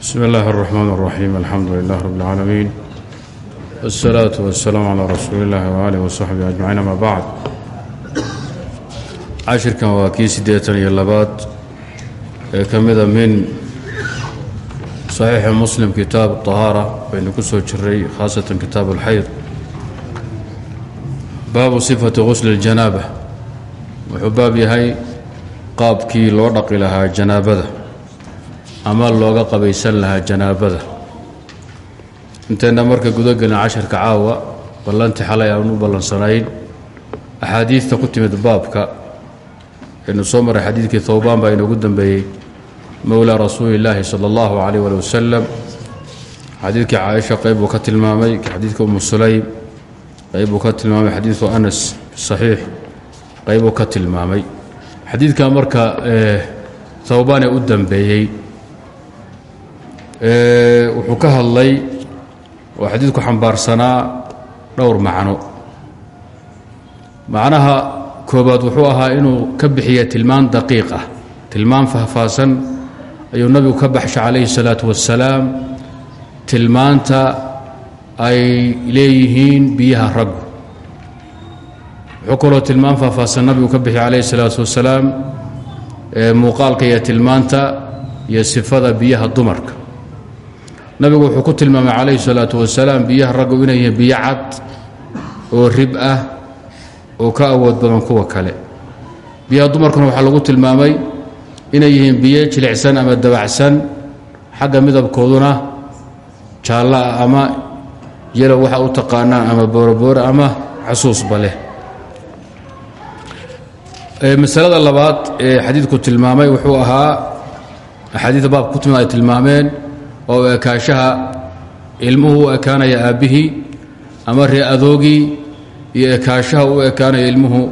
bsmi اllahi الرحmn الرaxيim alxamdu lilah rb اlcaalamiin wالsalaaةu waالsalaam calى rasuuli اllahi waalih wsaxbi ajmaciin ama bacd cashirkan waa kii siddeetan iyo labaad ee ka mida min saxiixi muslim kitaab طahaara baynu ku soo jiray khaasatan kitaab اlxayd baabu sifati gusli اljanaaba wuxuu baab yahay qaabkii loo dhaqi lahaa janaabada ama looga qabaysan lahaa janaabada. Intayna marka gudagelin casharka caawa ballantii xalay aan u ballansanayn. Axaadiidta ku timid baabka aynu soo maray xadiidkii thowbaan baa inoogu dambeeyey mowlaa rasuuli illaahi sala allahu calayh ali wasalam xadiidkii caaisha qayb buu ka tilmaamay xadiidka umu sulaym qayb buu ka tilmaamay xadiidu anas saxiix qayb buu ka tilmaamay. Xadiidka marka thowbaan ee u dambeeyey wuxuu ka hadlay oo xadiidku xambaarsanaa dhowr macno macnaha koobaad wuxuu ahaa inuu ka bixiya tilmaan daqiiq ah tilmaan faahfaahsan ayuu nabigu ka baxshay calayhi الsalaatu wassalaam tilmaanta ay leeyihiin biyaha raggu wuxuu kaloo tilmaan faahfaahsan nabigu ka bixiya calayhi الsalaatu wassalaam muuqaalka iyo tilmaanta iyo sifada biyaha dumarka nabigu wuxuu ku tilmaamay calayhi salaatu wasalaam biyaha raggu inay yihiin biyo cad oo rib ah oo ka awood badan kuwa kale. Biyaha dumarkuna waxaa lagu tilmaamay inay yihiin biyo jilicsan ama dabacsan xagga midabkooduna jaallo ah ama yalow waxa u taqaanaan ama booroboore ama xasuusba leh. Masalada labaad ee xadiidku tilmaamay wuxuu ahaa axaadiida baabka ku timid tilmaameen oo ekaashaha ilmuhu u ekaanaya aabbihii ama ree adoogii iyo ekaashaha u ekaanaya ilmuhu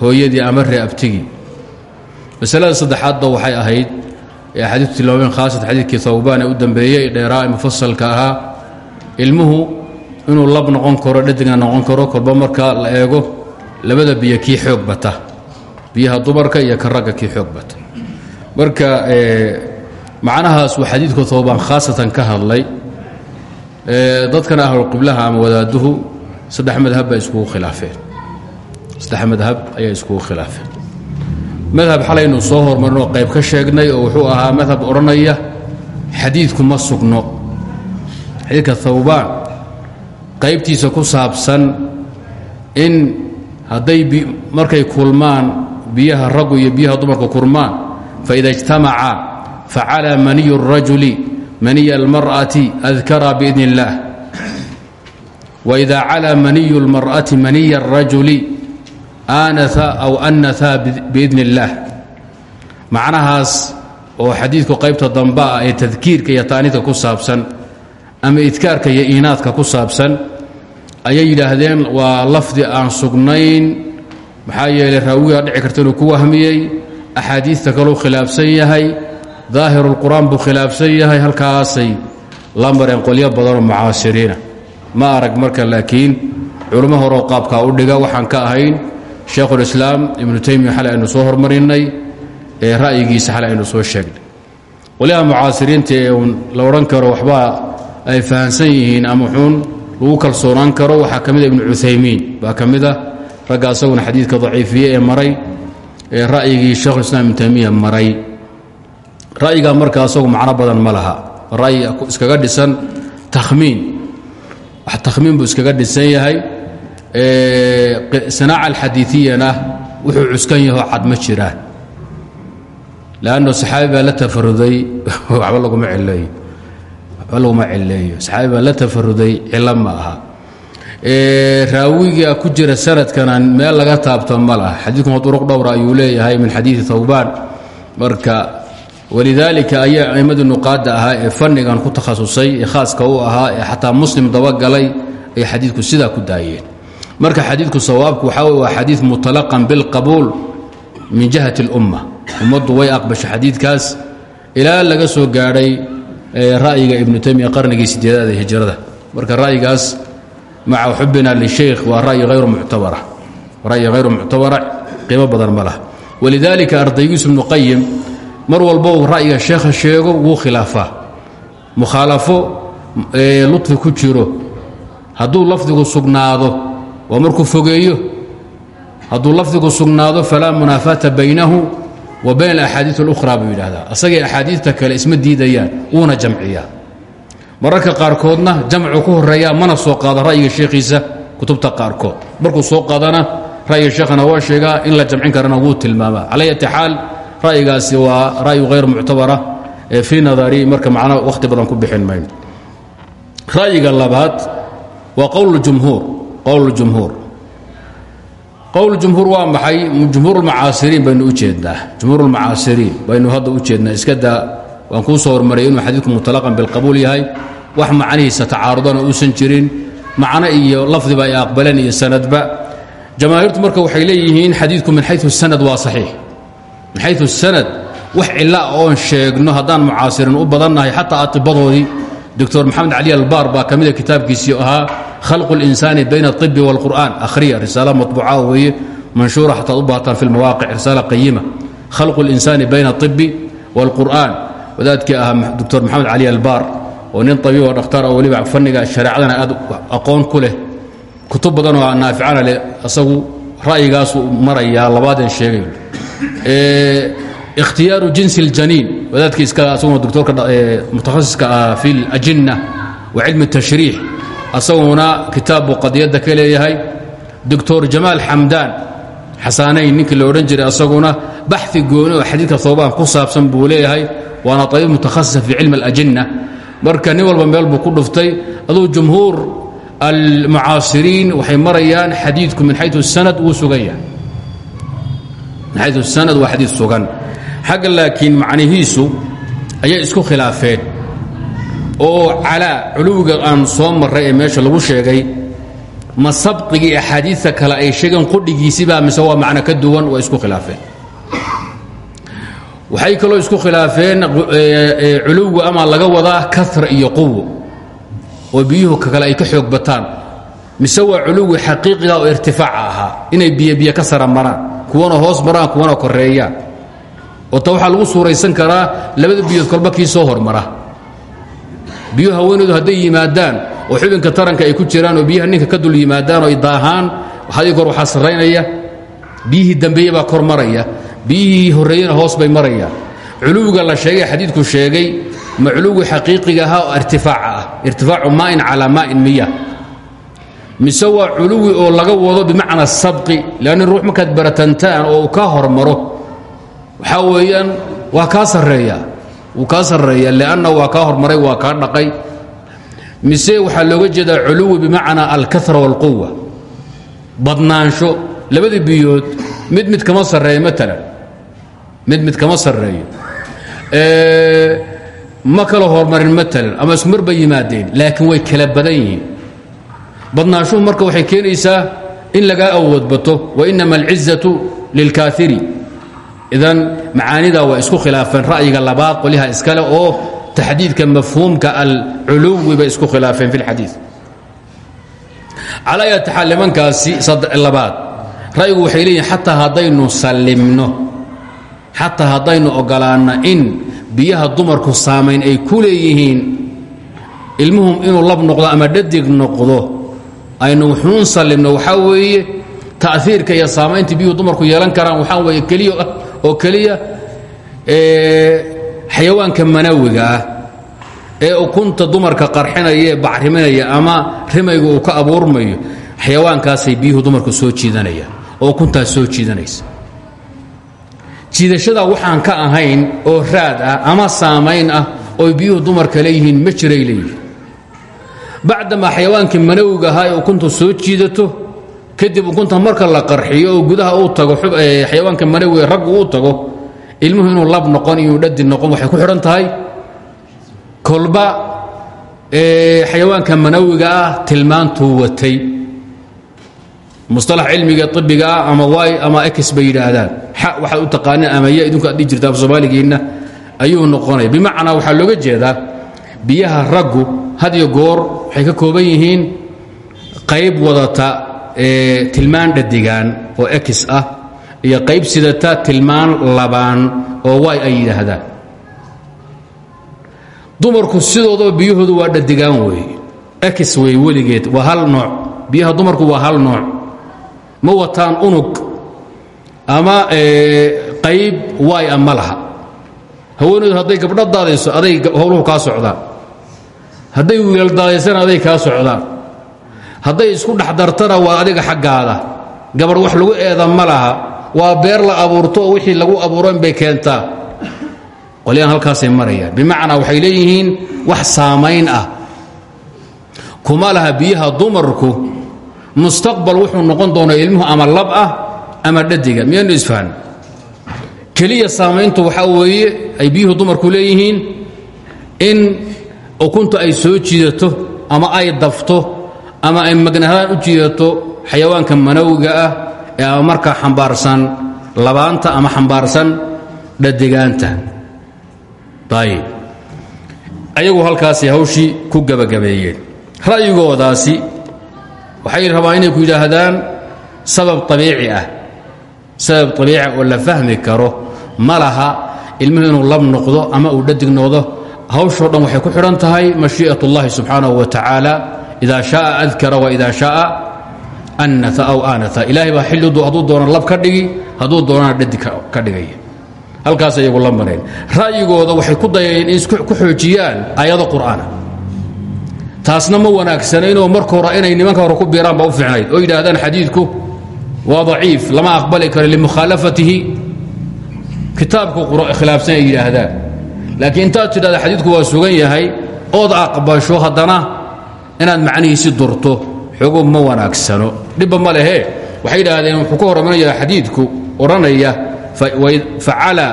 hooyadii ama ree abtigii. Masalada saddexaadba waxay ahayd ee axaadiistu tilmaameen khaasatan xadiidkii thawbaan ee u dambeeyey dheeraa ee mufasalka ahaa ilmuhu inuu lab noqon karo dhadigna noqon karo kolba marka la eego labada biyo kii xoog bata. Biyaha dumarka iyo ka ragga xoog bata. Marka macnahaas uu xadiidku thowbaan khaasatan ka hadlay dadkana ahlulqiblaha ama wadaaduhu saddex madhab bay iskugu khilaafeen. Saddex madhab ayay iskugu khilaafeen. Madhab xalaynu soo hormarinoo qayb ka sheegnay oo wuxuu ahaa madhab odhanaya xadiidku ma sugno. Xadiidka thawbaan qaybtiisa ku saabsan in hadday markay kulmaan biyaha raggu iyo biyaha dumarku kulmaan faida ijtamacaa facalى maniy الrajuli maniy اlmarأati adkara bidn اllah waإida calى maniy اlmarأati maniy الrajuli aanaa aw anaثa biidn اllah macnahaas oo xadiidku qaybta damba ah ee tadkiirka iyo taaniidka ku saabsan ama idkaarka iyo iinaadka ku saabsan ayay yidhaahdeen waa lafdi aan sugnayn maxaa yeelay raawigaa dhici karta inuu ku wahmiyey axaadiista kaleu khilaafsan yahay daahirulqur'aan buu khilaafsan yahay halkaasay la mareen qolyo badanoo mucaasiriina ma arag marka laakiin culummo horeo qaabkaa u dhiga waxaan ka ahayn shaykhulislaam ibnu taymiya xalay aynu soo hormarinnay ee ra'yigiisa xalay aynu soo sheegnay. Qolyaha mucaasiriinta ee la odhan karo waxbaa ay fahamsan yihiin ama xuun lagu kalsoonaan karo waxaa ka mida ibnu cuthaymiin. Baa ka mid ah ragga asaguna xadiidka daciifiye ee maray ee ra'yigii shaykhulislaam ibnu taymiya maray ra'yigaa marka asagu macno badan ma laha. Ra'yi iskaga dhisan takhmiin. Wax takhmiin buu iskaga dhisan yahay. Sanaaca alxadiiiyana wuxuu cuskan yahoo cad ma jiraan leanno saxaabi la tafaruday waba laguma cileeyo waxba laguma cileeyo saxaabi baa la tafaruday cilo ma aha. Raawiga ku jira sanadkana meel laga taabto ma laha. Xadiidkuma duruq dhowra ayuu leeyahay min xadiidi thawbaan. Marka walidaalika ayaa aimmadii nuqaadda ahaa ee fannigan ku takhasusay ee khaaska u ahaa ee xataa muslim dabagalay ay xadiidku sidaa ku daayeen. Marka xadiidku sawaabku waxaa wey waa xadiid mutalaqan bilqabuul min jihati اlumma ummaddu way aqbashay xadiidkaas ilaa laga soo gaadhay ra'yiga ibnu taymiya qarnigii sideedaad ee hijrada. Marka ra'yigaas maca xubina lishaykh waa ra'yi hayru muctabara. Ra'yi hayru muctabara qiimo badan ma laha. Walidaalika ardaygiisu ibnu qayim mar walba uu ra'yiga sheekha sheego wuu khilaafaa. Mukhaalafo luطfi ku jiro. Hadduu lafdigu sugnaado waa markuu fogeeyo. Hadduu lafdigu sugnaado falaa munaafaata baynahu wa bayn alaxaadiid اlukhra buu yidhahdaa asagay axaadiidta kale isma diidayaan wuuna jamciyaa. Mararka qaarkoodna jamcu ku horeeyaa mana soo qaado ra'yiga sheekhiisa kutubta qaarkood. Markuu soo qaadana ra'yiga sheekhana waa sheegaa in la jamcin karana wuu tilmaamaa. Cala yati ra'yigaasi waa ra'yu hayr muctabara fii nadari marka macna wakhti badan ku bixin mayno ra'yiga labaad waa qowl jumhuur qowl jumhuur. Qowl jumhuur waa maxay? Jumhuurulmacaasiriin baynu u jeednaa. Jumhuurulmacaasiriin baynu hadda u jeednaa. Iska daa waan kuu soo hormariyay inuu xadiidku mutalaqan bilqabuul yahay. Wax macnihiisa tacaarudana uusan jirin macno iyo lafdiba ay aqbaleen iyo sanadba. Jamaahiirtu marka waxay leeyihiin xadiidku min xayu sanad waa saxiix min xayu sanad wax cilla oon sheegno haddaan mucaasiriin u badannahay xataa atibadoodii doctor maxamed cali albaar baa ka mida kitaabkiisii ahaa khalqu اlinsaani bayna اطibi wاlqur'an akhriya risaala maطbuuca weeye manshuura xataad u baahataan fi lmawaaqic risaala qayima khalqu اlinsaani bayna اطibi wاlqur'an wadaadkii ahaa doctor maxamed cali albaar oo nin abiib oo dhakhtar oo weliba fanniga shareecadana aad aqoon ku leh kutub badan oo naaficana leh asagu ra'yigaasuu marayaa labaadeen sheegay ikhtiyaaru jinsi اljaniin wadaadkii iska asaguna doctorka mutakhasiska ah fi اlajinna wa cilmi الtashriix asaguna kitaab buu qadiyadda ka leeyahay doctor jamaal xamdaan xasaanayn ninkii la odhan jiray asaguna baxi gooni oo xadiidka toobaan ku saabsan buu leeyahay waana abiib mutakhasisa fi cilmi اlajinna marka nin walba meel buu ku dhuftay aduu jumhuur almucaasiriin waxay marayaan xadiidku min xayu sanad wuu sugan yahay min xayu sanad waa xadiid sugan xagga laakiin macnihiisu ayay isku khilaafeen oo calaa culuwiga aan soo marray ee meesha lagu sheegay ma sabqigii axaadiidta kale ay sheegeen qudhigiisibaa mise waa macno ka duwan waa isku khilaafeen waxay kaloo isku khilaafeen culuwigu ama laga wadaa kara iyo quwo oo biyuhu kale ay ka xoog bataan mise waa culuwi xaqiiqiga oo irtifaaca ahaa. Inay biyobiyo ka sara kuwana hoos maraan kuwana koreeyaan oo ta waxaa lagu suuraysan karaa labada biyood kolba soo hormara biyuhu haweenaydu hadday yimaadaan oo xubinka taranka ay ku jiraan oo biyaha ninka ka dul yimaadaan oo ay daahaan haddii kor waxaa sarraynaya biyihii kor maraya. Biyihii horreeyena hoos bay marayaan culuwiga la sheegay xadiidku sheegay ma culuwi xaqiiqiga ahaa oo irtifaaca ah. Irtifaacu maa'in calaa maa'in miya mise waa culuwi oo laga wado bimacna sabqi leanna ruux markaad baratantaan oo uu kaa hormaro waxaa weeyaan waa kaa sarreeya wuu kaa sarreeya lianna waa kaa hormaray waa kaa dhaqay. Mise waxaa looga jeedaa culuwi bimacnaa alkara wاlquwa badnaansho labada biyood mid mid kama sarreeyo maalan mid mid kama sarreeyo. Ma kala hormarin maalan ama isku mar bay yimaadeen way kala badan yihiin badnaanshuhu marka waxay keenaysaa in lagaa awood bato wainama alcizaةu lilkaafiri. Idan macaanidaa waa isku khilaafeen ra'yiga labaad qolyaha iskale oo taxdiidka mafhuumka alculuwi bay isku khilaafeen fi اlxadiid calaa ayati xaal nimankaasi labaad ra'yigu waxay leeyihiin xataa haddaynu sallimno xataa haddaynu ogolaanno in biyaha dumarku saamayn ay ku leeyihiin ilmuhum inuu lab noqdo ama dhadig noqdo aynu wuxuun sallimno. Waxaa weeye ta'hiirka iyo saamaynta biyuhu dumarku yeelan karaan waxaa weeye keliya oo keliya xayawaanka manawiga ah ee ukunta dumarka qarxinaya ee bacriminaya ama rimayga uu ka abuurmayo xayawaankaasay biyuhu dumarku soo jiidanayaan oo ukuntaas soo jiidanaysa. Jiidashadaa waxaan ka ahayn oo raad ah ama saamayn ah oo biyuhu dumarka leeyihiin ma jiray leeyihiin bacdamaa xayawaankii manawiga ahaa ee ukunta soo jiidato kadib ukunta marka la qarxiyo gudaha uu tago xayawaanka manawiga raggu uu tago ilmuhu inuu lab noqon inuu dhadi noqon waxay ku xidhan tahay kolba xayawaanka manawiga ah tilmaantuu watay. Musطalax cilmiga ibiga ah ama y ama x bay yidhaahdaan. Xa waxaad u ama ya idinku aad dhihi jirta af ayuu noqonaya bimacnaa waxaa looga jeedaa biyaha raggu had iyo goor waxay ka kooban yihiin qayb wadata tilmaan dhadigaan oo x ah iyo qayb sidata tilmaan labaan oo y ay yidhaahdaan dumarku sidoodaba biyahoodu waa dhadigaan weeye x wey weligeed waa hal nooc. Biyaha dumarku waa hal nooc. Ma wataan unug ama qayb waay a ma laha. Haweenaydu hadday gabdho daadayso aday howluhu kaa socdaan hadday wiilal daadaysana aday kaa socdaan. Hadday isku dhex dartana waa adiga xaggaada. Gabarh wax lagu eeda ma laha. Waa beer la abuurto oo wixii lagu abuuran bay keentaa. Qolyahan halkaasay marayaan. Bimacnaa waxay leeyihiin wax saamayn ah. Kuma laha biyaha dumarku. Mustaqbal wuxuu noqon doonaa ilmuhu ama lab ah ama dhadiga miyaynu isfahan keliya saamayntu waxaa weeye ay biyuhu dumarku leeyihiin in ukunta ay soo jiidato ama ay dafto ama ay magnahaan u jiidato xayawaanka manawiga ah ee ama markaa xambaarsan labaanta ama xambaarsan dhadigaanta ayib ayagu halkaasay hawshii ku gebagabeeyeen ra'yigoodaasi waxay rabaan inay ku yidhaahdaan sabab abiici ah. Sabab abiici oo la fahmi karo. Ma laha ilmuhu inuu lab noqdo ama uu dhadig noqdo hawshoo dhan waxay ku xidhan tahay mashii'at اllahi subxaanahu wa tacaala ida shaaa adkara waida shaaa annata aw aanata ilaahay baa xilli hadduu doona lab ka dhigi hadduu doonana dhadig ka dhigaya. Halkaas iyagu la mareen. Ra'yigooda waxay ku dayeen in ku xoojiyaan aayado qur'aana. Taasna ma wanaagsanaynoo marka hore inay nimanka hore ku biiraan baa u fiicnayd. Oo yidhaahdaan xadiidku waa daciif lama aqbali karo limukhaalafatihi kitaabku khilaafsan ay laakiin intaad tidhahda xadiidku waa sugan yahay ood aqbasho haddana inaad macnihiisi durto xogo ma wanaagsano dhibba ma lehe waxay yidhaahdeen wuxuu ka hormarinayaa xadiidku odhanaya facala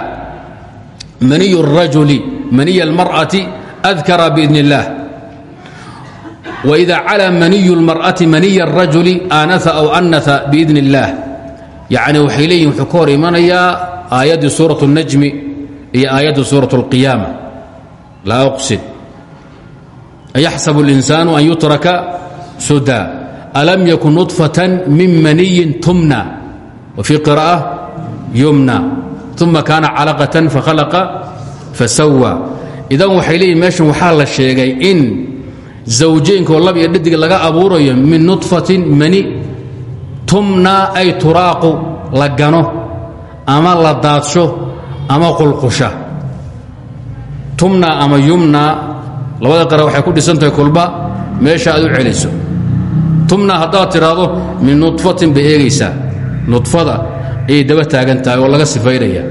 maniy الrajuli maniy اlmarأati adkara biidn اllah وإida calى maniy اlmarأati maniy الrajuli aanaa aw anaa biidn اllah yacni waxay leeyihin wuxuu ka hor imanayaa aayaddii suuraة الnajmi iyo aayaddii suuraة اlqiyaama laa أqsid ayaxsab الإnsaanu an yutraka suda alam yakun نuطfaة min maniyin tumna wfii qirاءة yumna uma kaana calaqatan fakhalaqa fasawa idan waxay leeyihin meeshan waxaa la sheegay in zawjeenkoo lab iyo dhadig laga abuurayo min nudfatin mani tumna ay turaaqu la gano ama la daadsho ama qulqusha. Tumna ama yumna labada qara waxay ku dhisantahay kulba meesha aad u celiso tumna haddaad tidhaahdo min nudfatin bay eegaysaa nudfada ayay daba taagan tahay oo laga sifaynaya.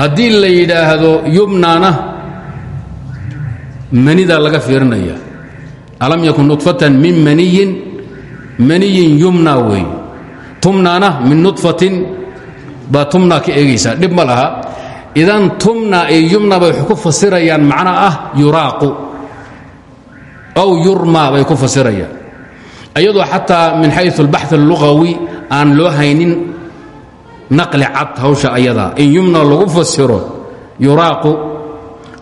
Haddii la yidhaahdo yumnana manidaa laga fiirinaya. Alam yakun nudfatan min maniyin maniyin yumna wey tumnana min nudfatin baa tumna ka eegaysaa dhib ma laha idan tumna iyo yumna bay ku fasirayaan macna ah yuraaqu aw yurma bay ku fasirayaan. Iyadoo xataa min xayu albaxث اllugawi aan loo haynin naqli cad hawsha ayadaa in yumna lagu fasiro yuraaqu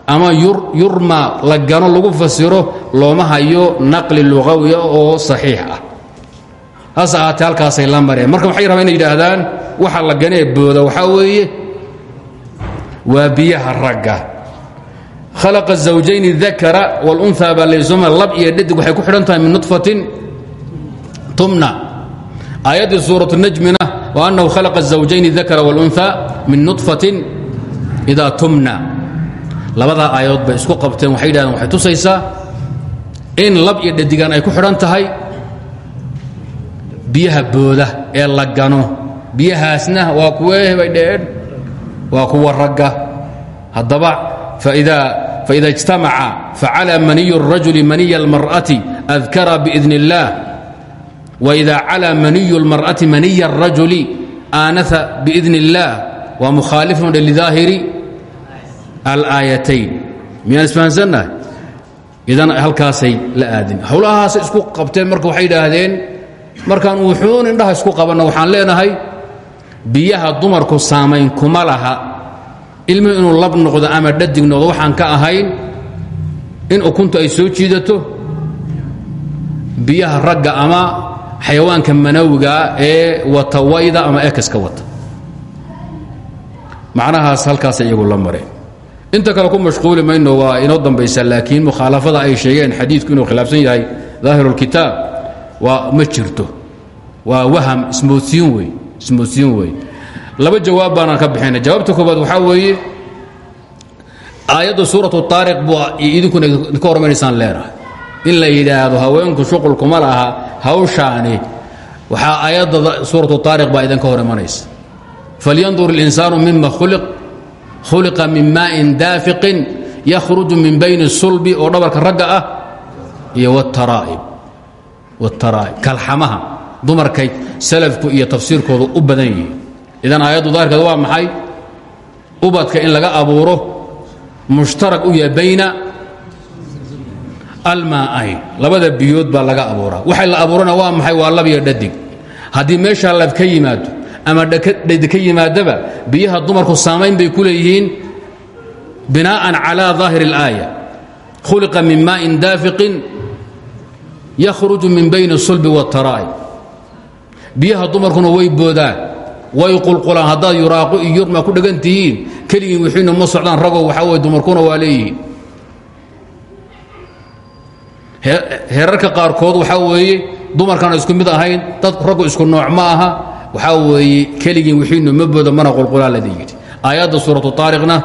ama yurma la gano lagu fasiro looma hayo naqli lugawiya oo saxiix ah. Hase ahaatee halkaasay la mareen. Marka waxay rabaan inay yidhaahdaan waxa la ganee booda waxaa weeye waa biyaha ragga. Khalaqa zawjayn dakara wlunaa baa laysm lab iyo dhadig waxay ku xidhan tahay min nufatin tumna. Aayaddii suuratu najmina wa annahu khalaqa zawjayn dakara wlunaa min nufatin idaa tumna. Labadaa aayadood bay isku qabteen waxay yidhahdeen waxay tusaysaa in lab iyo dhadigan ay ku xidhan tahay biyaha booda ee la gano. Biyahaasna waa kuwebay dheen waa kuwa ragga haddaba faإida اجtamaca facalى maniy الرaجuل maniy الmarأة أذkara بإذن الlah وإida calى maniy الmarأaةi maniy الrajuli aanaa bإidn الlah waa mukhaalifun lidaahiri alآayatayn miyaan isfahansannahay idan halkaasay la aadin howlahaasay isku qabteen marka waxay idhaahdeen markaan wuxuun indhaha isku qabanno waxaan leenahay biyaha dumarku saamayn kuma laha. Ilmuhu inuu lab noqdo ama dhadig noqdo waxaan ka ahayn in ukuntu ay soo jiidato. Biyaha ragga ama xayawaanka manawigaa ee wata wayda ama ekaska wata. Macnahaas halkaas iyagu la mareen inta kale ku mashquuli mayno waa inoo dambaysa laakiin mukhaalafada ay sheegeen xadiidku inuu khilaafsan yahay daahiru اlkitaab waa ma jirto. Waa waham ismoodsiin wey ismoodsiin wey laba jawaab baanaan ka bixinay jawaabta koobaad waxaa weeye aayadda suuratu taariq bu idinkuna idinka hormanaysaan leenahay in la yidhaahdo haweenku shuqulkuma laha hawshaani waxaa aayadda suuratu taariq baa idinka hor imanaysa falyandur اlinsaanu mima khuliq khuliqa min maaءin daafiqin yakhruju min bayni sulbi oo dhabarka ragga ah iyo wاtaraa'ib wاtaraa'ib kalxamaha dumarkay salafku iyo tafsiirkoodu u badan yihiin. Idan aayaddu daahirkeeda waa maxay? Ubadka in laga abuuro mushtarag u yahay bayna almaa'ayn labada biyood baa laga abuuraa. Waxay la abuurana waa maxay? Waa lab iyo dhadig. Haddii meeshaa lab ka yimaado ama dhadi ka yimaadaba biyaha dumarku saamayn bay ku leeyihiin binaa'an calaa daahir اlaaya khuliqa min maa'in daafiqin yakhruju min bayni sulbi wاtaraa'ib biyaha dumarkuna way boodaan way qulqulaan haddaad yuraaqu iyo yurma ku dhegan tihiin keligiin wixiina ma socdaan ragow waxaa weye dumarkuna waa leeyihiin. Heerarka qaarkood waxaa weeye dumarkana isku mid ahayn dad raggu isku nooc ma aha waxaa weeye keligiin wixiinu ma boodo mana qulqulaan lada yidhi aayadda suuratu taariqna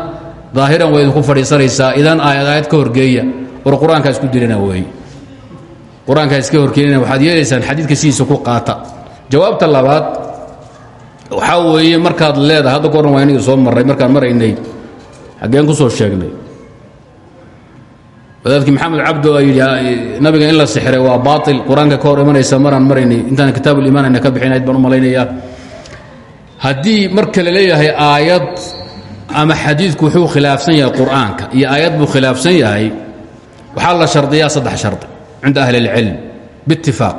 daahiran way idinku fadhiisanaysaa idan aayad aayad ka horgeeya war qur'aankaa isku dilina weeye qur'aankaa iska horkeenina waxaad yeelaysaan xadiidka sidiisa ku qaata jawaabta labaad waxaa weeye markaad leedahay hadda goran waa inagii soo marray markaan maraynay xaggeen ku soo sheegnay. Wadaadkii maxamed cabdo yidhi nabiga in la sixiray waa baail qur'aanka ka imanaysa maraan maraynay intaan kitaab ulimaan ayna ka bixinayd baan u malaynayaa marka la leeyahay aayad ama xadiidku wuxuu khilaafsan yahay qur'aanka iyo aayad buu khilaafsan yahay waxaa la shardiyaa saddex shardi cinda ahli اlcilm biitifaaq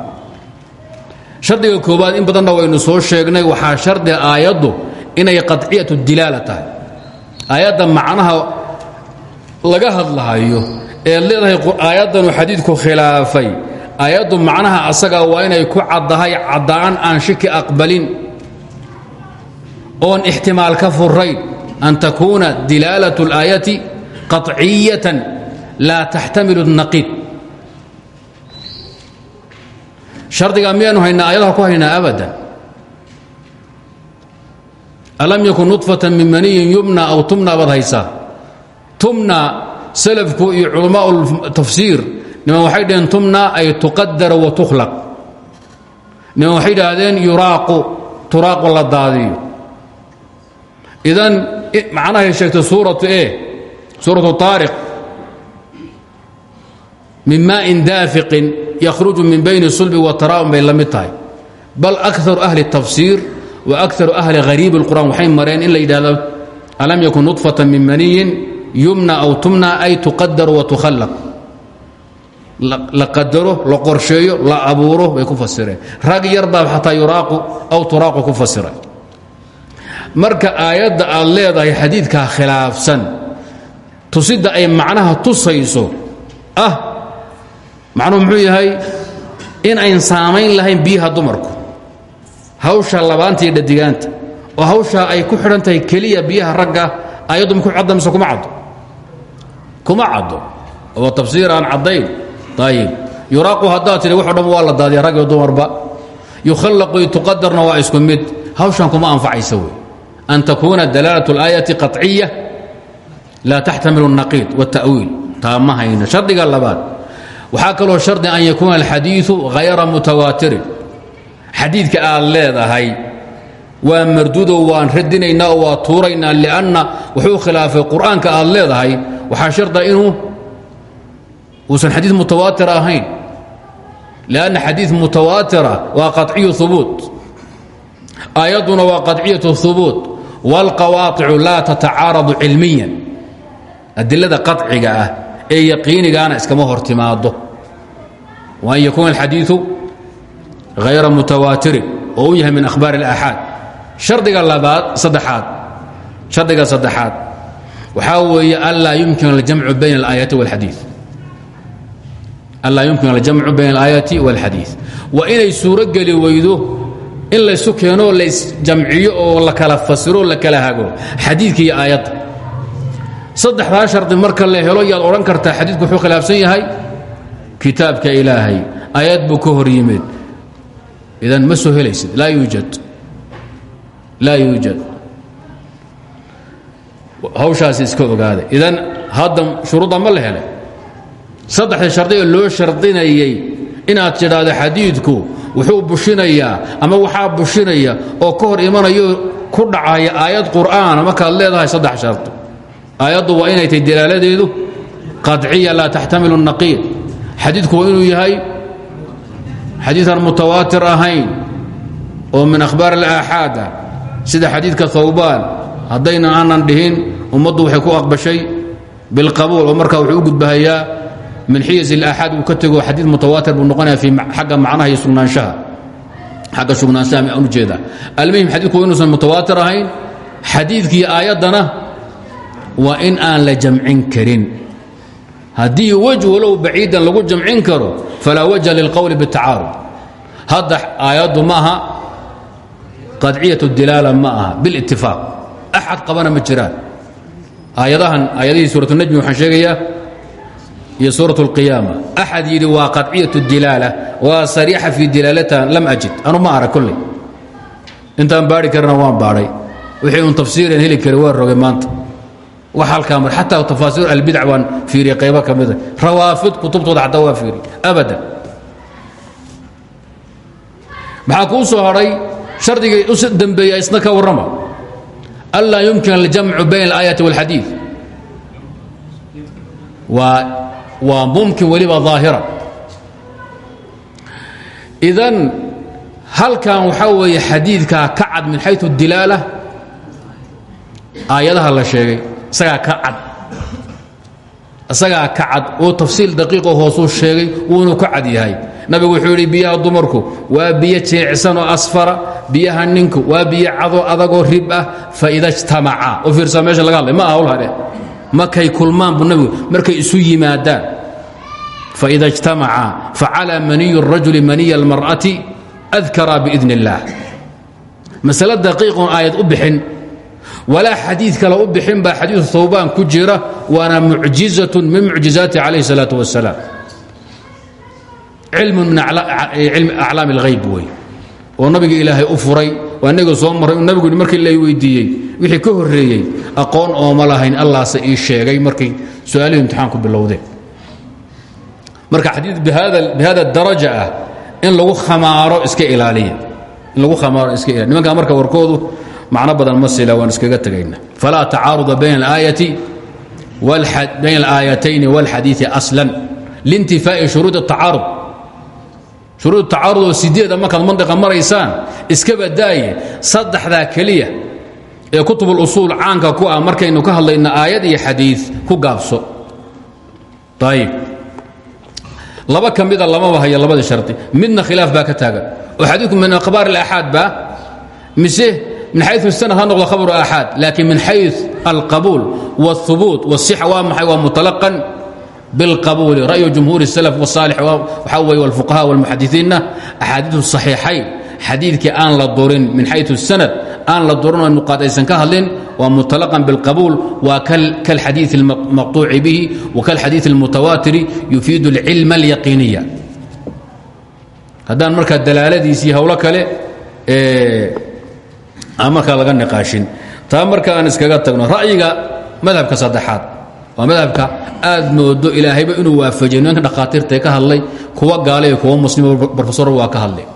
shardiga koobaad in badanna waynu soo sheegnay waxaa shardiga aayaddu inay qaطciyat dilaala tahay aayadda macnaha laga hadlahayo ee leedahay aayaddanuu xadiidku khilaafay aayaddu macnaha asaga waa inay ku caddahay caddaan aan shiki aqbalin oon ixtimaal ka furayn an takuuna dilaalaة اlآayaةi qaطciyatan laa taxtamilu الnaqiid shardiga miyaanu haynaa ayadaha ku haynaa abadan. Alam yakun nuطfatan min maniyin yumna aw tumna baad tumna salafku iyo culamaau tafsiir niman waxay dhaheen tumna ay tuqadara wa tukhlaq. Niman waxay idhaahdeen yuraaqu turaaqu la daadiyo. Idan macnahay sheegtay suuratu e suuratu طaariq min maain daafiqin yruju min bayni sulbi wtaraawun bay la mid tahay. Bal akaru ahli tafsiir wa akaru ahli hariib اqur'an waxay mareen in la yidhahdo alam yakun nuطfatan min maniyin yumna aw tumna ay tuqadaru wa tukhallaq. La qadaro la qorsheeyo la abuuro bay ku fasireen. Rag yarbaa xataa yuraaqu aw turaaqu ku fasira marka aayadda aad leedahay xadiidkaa khilaafsan tusida ay macnaha tusayso ah macnuhu muxuu yahay in ayn saamayn lahayn biyaha dumarku hawsha labaanta iyo dhadigaanta oo hawshaa ay ku xidhan tahay keliya biyaha ragga ayaddu maku cadda mise kuma caddo kuma caddo oo tafsiir aan caddayn ayib yuraaqu haddaad tidhi waxo dhan waa la daadiya rag iyo dumarba yukhallaqu tuqadarna waa isku mid hawshan kuma anfacaysa wey an takuuna dalaalaة اlaayaةi qaطciya laa taxtamilu الnaqiid wالta'wiil taa ma hayno shardiga labaad waxaa kaloo shardi an yakuuna alxadiiu hayra mutawaatirin xadiidka aad leedahay waa mardudo waan radinaynaa oo waa tuuraynaa lianna wuxuu khilaafay qur'aanka aad leedahay. Waxaa sharda inuu uusan xadiid mutawaatir ahayn. Lanna xadiid mutawaatira waa qaciyu hubuut aayadduna waa qadciyatu hubuut wاlqawaaicu laa tatacaaradu cilmiyan. Adilada qaciga ah ee yaqiinigaana iskama hor timaado waan yakuuna alxadiiثu hayra mutawaatirin oo u yahay min akhbaar اlaaxaad shardiga labaad saddexaad shardiga saddexaad waxaa weeye anlaa yumkin aljamcu bayn اlaayaati wاlxadiiث anlaa yumkin aljamcu bayn اlaayaati wاlxadiiث waa inay suuro geli weydo in laysu keenoo laysjamciyo oo la kala fasiro la kala hago xadiidka iyo aayadda saddexdaa shardi marka la helo yaad odhan kartaa xadiidku wuxuu khilaafsan yahay kitaabka ilaahay ayad buu ka hor yimid. Idan ma helaysid. Laa yuujad laa yuujad hawshaasi iska ogaada. Idan hadda shuruudda ma la helay. Saddexda shardi loo shardinayay inaad tidhaahdo xadiidku wuxuu bushinayaa ama waxaa bushinaya oo ka hor imanayo ku dhacaya aayad qur'aana markaad leedahay saddex shardi aayaddu waa inay tahay dalaaladeedu qaطciya laa taxtamilu naqiir. Xadiidku waa inuu yahay xadiian mutawaatir ahayn oo min akhbaar alaaxaad ah sida xadiidka hawbaan haddayna aanan dhihin ummaddu waxay ku aqbashay bilqabuul oo markaa wuxuu u gudbahayaa min xiyas ilaaxaad uu ka tego xadiid mutawaatir buu noqonaya fi xagga macnaha iyo sugnaanshaha xagga sugnaanshaha aan ujeeda almuhim xadiidku waa inuusan mutawaatir ahayn. Xadiidkii aayaddana waa in aan la jamcin karin. Haddii waj walow baciidan lagu jamcin karo falaa wajha lilqowli bitacaarud. Hadda aayaddu maaha qadciyat dilaala ma aha bilitifaaq axad qabana ma jiraan. Aayadahan aayadihii suurat najmi waxaan sheegayaa iyo suuraة اlqiyaama axad yidhi waa qadciyat dilaala waa sariixa fii dilaalata lam ajid. Anu ma arag kolley intaan baari karana waan baadhay. Wixii un tafsiiran heli kari waa roge maanta ataa tafaasir albidc baan fiiriye qaybo ka mida rawaafid kutubtooda xataa waa fiiriy abadan. Maxaa kuu soo hadhay shardigii u dambeeya isna ka warrama. Anlaa yumkin aljamcu bayn alaayati wاlxadiid waa mumkin weliba ظaahira idan halkan waxaa weeye xadiidkaa ka cad min xayu dilaala aayadaha la sheegay isagaa ka cad isagaa ka cad oo tafsiil daqiiqo hoosuu sheegay wuunuu ka cad yahay nabigu wuxuu yidhi biyaha dumarku waa biyo jeecsan oo asfara biyaha ninku waa biyo cadoo adagoo rib ah faida jtamaca oo fiirsaa meesha laga hadlay ma aha hawlhadhe markay kulmaan buu nabigu markay isu yimaadaan faida اجtamaca facalى maniy الrajuli maniy اlmar'ati adkara biidn اllah masale daqiiqon aayad u bixin walaa xadiid kale u bixin baa xadiiu hawbaan ku jira waana mucjizaة min mucjizaati calayh الsalaaة wasalaam cilmu min aclaam اlhayb wey oo nabiga ilaahay u furay waa inaga soo maray nabigu markii la weydiiyey wixii ka horeeyey aqoon ooma lahayn allaase ii sheegay markay su-aalihii imtixaanku bilowdeen marka xadiid bihada daraja ah in lagu khamaaro iska ilaaliya in lagu khamaaro iska ilaaliya nimanka marka warkoodu macno badan ma sila waan iskaga tegayna falaa tacaaruda bayna alaayati bayna alaayatayni wاlxadiiثi aslan liintifaa'i shuruud الtacaarud shuruud tacaarud oo sideeda markaad mandiqa maraysaan iska badaaye saddexdaa keliya ee kutub اlusuul caanka ku ah markaynu ka hadlayno aayad iyo xadiid ku gaabso ayb laba ka mida lamaba hayo labada shardi midna khilaaf baa ka taagan oo xadiidku min akhbaar اlaaxaad ba mise min xayu sanad ha noqdo khabaru aaxaad laakiin min xayu alqabuul wاlhubuut wالصixa waa maxay waa muطalaqan biاlqabuuli ra'yu jumhuur الslf wالsaalix waxaa weye wاlfuqaha wاlmuxadisiinna axaadiiu صaxiixayn xadiidkii aan la durin min xayu الsanad aan la durin oo nuqaad aysan ka hadlin waa muطalaqan biاlqabuul waa kalxadiiث اlmaqطuuci bihi wakalxadiiث اlmutawaatiri yufiidu اlcilma اlyaqiiniya haddaan markaa dalaaladiisii howlo kale aan markaa laga niqaashin. Taa marka aan iskaga tagno ra'yiga madhabka saddexaad waa madhabka aad moodo ilaahayba inuu waafajiyo nimanka ka hadlay kuwa gaale kuwa muslimo brofesor waa ka hadlay.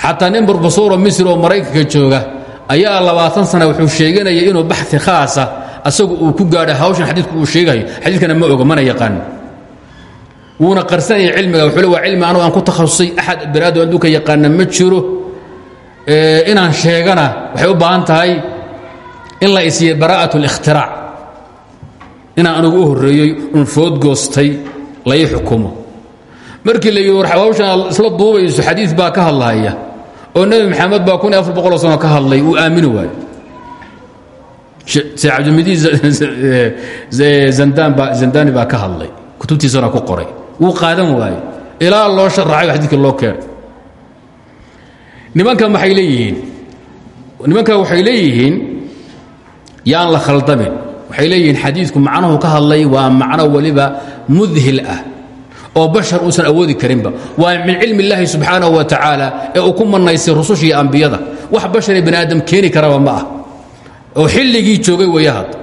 Xataa nin brofesoro misri oo maraykanka jooga ayaa labaatan sana wuxuu sheeganaya inuu baxi khaasa asagu uu ku gaadhay hawshan xadiidku uu sheegayo. Xadiidkana ma oga mana yaqaan. Wuuna qarsanaya cilmiga wuxuu le waa cilmi anugu aan ku takhasusay axad baraadu adduunka yaqaana ma jiro inaan sheegana waxay u baahan tahay in la isiiye bara'at اlاkhtiraac inaan anugu u horreeyey un foodgoostay lai xukumo. Markii la yidhi hawshan isla duubayso xadiid baa ka hadlahaya oo nebi maxamed baa kun iyo afar boqoloo sano ka hadlay uu aamini waayo. Se cabdilmadiid zandani baa ka hadlay. Kutubtiisana ku qoray. Wuu qaadan waayo ilaa loo sharaxay xadiidkii loo keenay nimanka maxay leeyihiin nimanka waxay leeyihiin yaan la khaldamin waxay leeyihiin xadiidku macnuhu ka hadlay waa macno weliba mudhil ah oo bashar uusan awoodi karinba. Waa min cilmi اllaahi subxaanahu wa tacaala ee uu ku manaystay rusushiiyo ambiyada. Wax bashare bani aadam keeni karaba ma ah. Oo xilligii joogay weeye hadda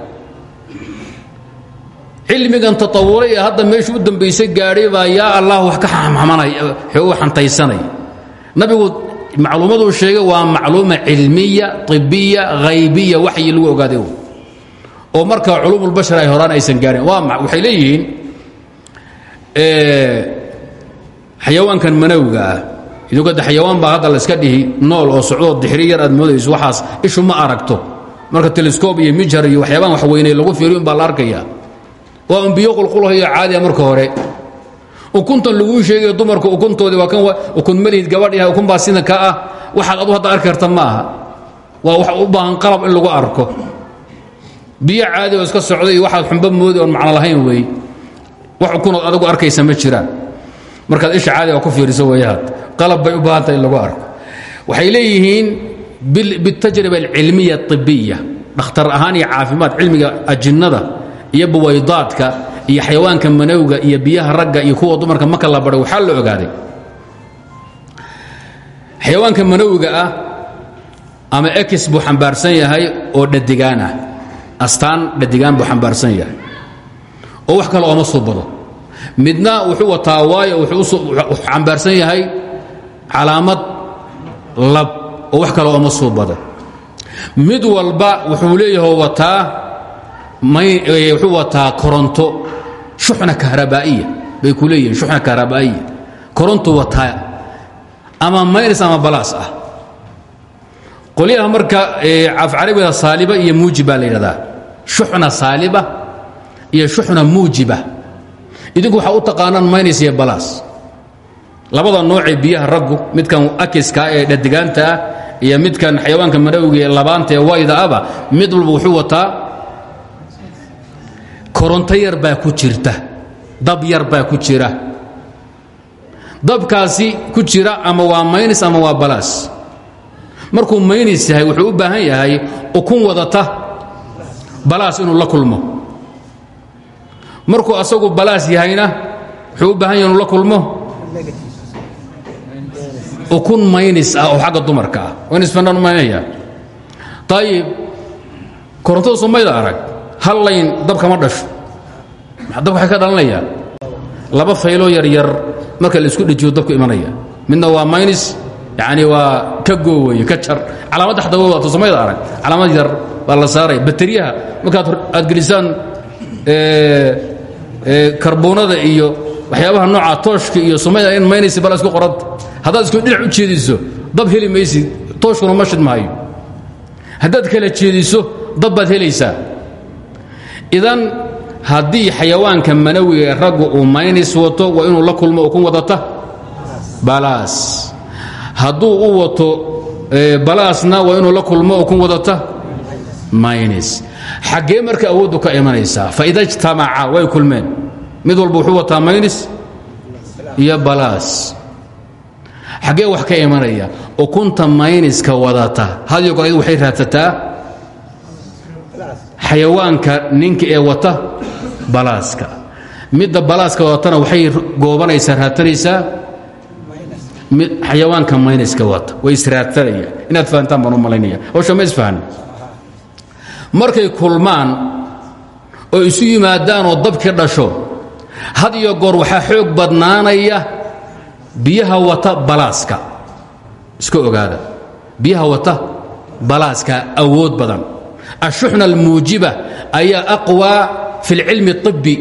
cilmigan taawuray ee hadda meeshu u dambaysay gaadhay baa yaa allah wax ka u xantaysanaya nabigu macluumaduu sheegay waa macluuma cilmiya ibiya haybiya waxyi lagu ogaaday oo markaa culuumulbashar ay horaan aysan gaarin. Waxay leeyihiin xayawaankan manawga ah idinku xayawaan baa hadda layska dhihi nool oo socdoo dixri yar waxaas ishu ma aragto. Marka telescob iyo mijar iyo waxyaabaan wax weynay lagu fiiriyo baa la arkaya waa un biyo qulqulahayo caadiya marka hore ukuntan laguu sheegayo dumarka ukuntoodii waa ukun malihid gabadh ukun baa sida ka ah. Waxaad adu hadda arki karta ma aha waa wax u baahan qalab in lagu arko. Biyo caadi oo iska socda iyo waxaad xumba moodi oon macno lahayn weey wax ukunood adagu arkaysa ma jiraan markaad isha caadiga ku fiiriso weeyahaad qalab bay u baahantah in lagu arko. Waxay leeyihiin bitajriba alcilmiya ibiya dhakhtar ahaan iyo caafimaad cilmiga ajinnada iyo buwaydaadka iyo xayawaanka manowga iyo biyaha ragga iyo kuwa dumarka maka la baray waxaa la ogaaday. Xayawaanka manowga ah ama ex buu xambaarsan yahay oo dhadigaan astaan dhadigaan buu xambaarsan yahay. Oo wax kale ooma suubado midna wuxuu wataa waayo wuxuu xambaarsan yahay calaamad lab oo wax kale ooma suubado mid walba wuxuu leeyaho wataa wuxuu wataa koronto. Shuxna kahrabaa'iya. Bay ku leeyihiin shuxna kahrabaa'iya. Korontu wataa ama maynis ama balaas ah. Qolyaha marka afcarabiga saaliba iyo muujib baa la yidhahdaa. Shuxna saaliba iyo shuxna muujiba. Idinku waxaa u taqaanaan maynis iyo balaas. Labada noocee biyaha raggu midkan akiska ee dhadigaanta ah iyo midkan xayawaanka madhowga ee labaanta ee wayda aba mid walba wuxuu wataa koronto yar baa ku jirta. Dab yar baa ku jira. Dabkaasi ku jira ama waa maynis ama waa balaas. Markuu maynis yahay wuxuu u baahan yahay ukun wadata balaas inuu la kulmo. Markuu asagu balaas yahayna wuxuu u baahan yahay inuu la kulmo. Ukun maynis ah oo xagga dumarka ah. Maynis fanaan maynaya. Ayib korontada somayda arag hal layn dabkama dhasho. Dabka waxay ka dhalanayaa laba fayloo yaryar marka la isku dhejiyo dabku imanaya. Midna waa maynis yani waa ka goo weye ka jar calaamadda xataa waa wato somayda arag. Calaamad yar baa la saaraya bateriyaha markaad aad gelisaan karboonada iyo waxyaabaha nooca tooshka iyo somayda in maynaysi bala isku qoranta haddaad isku dhinac u jeediso dab heli maysid tooshkuna ma shid maayo haddaad kala jeediso dab baad helaysaa idan haddii xayawaanka manawiga ee raggu uu maynis wato waa inuu la kulmo ukun wadata? Balaas. Hadduu u wato balaasna waa inuu la kulmo ukun wadata? Maynis xaggee marka awooddu ka imanaysaa faida ijtamaca way kulmeen. Mid walba wuxuu wataa maynis iyo balaas. Xaggee wax ka imanaya ukunta mayniska wadata. Hadiyo goor waxay raadsataa xayawaanka ninka ee wata balaaska. Midda balaaska wadatana waxay goobanaysaa raadsanaysaa xayawaanka mayniska wata. Way israadsanayaan inaad fahantaan baan u malaynaya. Hawsha ma isfahan markay kulmaan oo isu yimaadaan oo dabki dhasho had iyo goor waxaa xoog badnaanaya biyaha wata balaaska. Iska ogaada. Biyaha wata balaaska awood badan ashuxna almuujiba ayaa aqwaa fi lcilmi ibi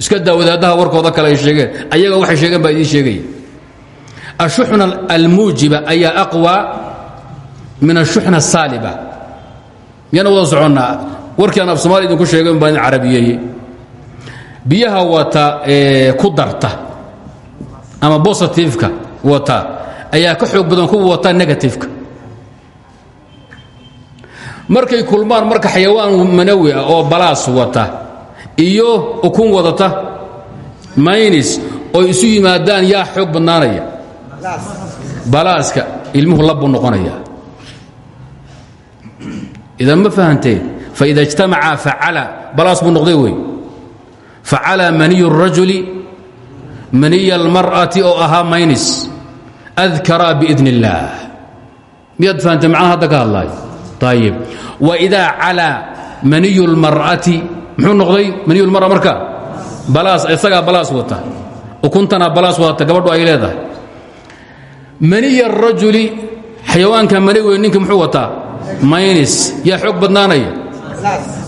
iska daa wadaadaha warkooda kale ay sheegeen ayaga waxay sheegeen baa idiin sheegaya ashuxna almuujiba ayaa aqwaa min ashuxna asaaliba miyana wada soconnaa warkii aan af somalia idinku sheegay baa idin carabiyeeye biyaha wata ee ku darta ama bositifeka wata ayaa ka xoog badan kuwa wata negatifeka markay kulmaan marka xayawaan manawi ah oo balaas wata iyo ukun wadata maynis oo isu yimaadaan yaa xoog badnaanaya balaaska ilmuhu labbuu noqonaya idan ma fahanteen faida اجtamaca facala balaas buu noqday wey facala maniy الrajuli maniy اlmar'ati oo ahaa maynis adkara biidn اllaah miyaad fahamtay macnaha hadda ka hadlaayo ayb waidaa calaa maniyu lmar'ati muxuu noqday maniyu lmara marka balaas isagaa balaas wata. ukuntanaa balaas wadata gabadhu ay leedahay. maniya arajuli xayawaanka manigooy ninki muxuu wataa maynis yaa xoog badnaanaya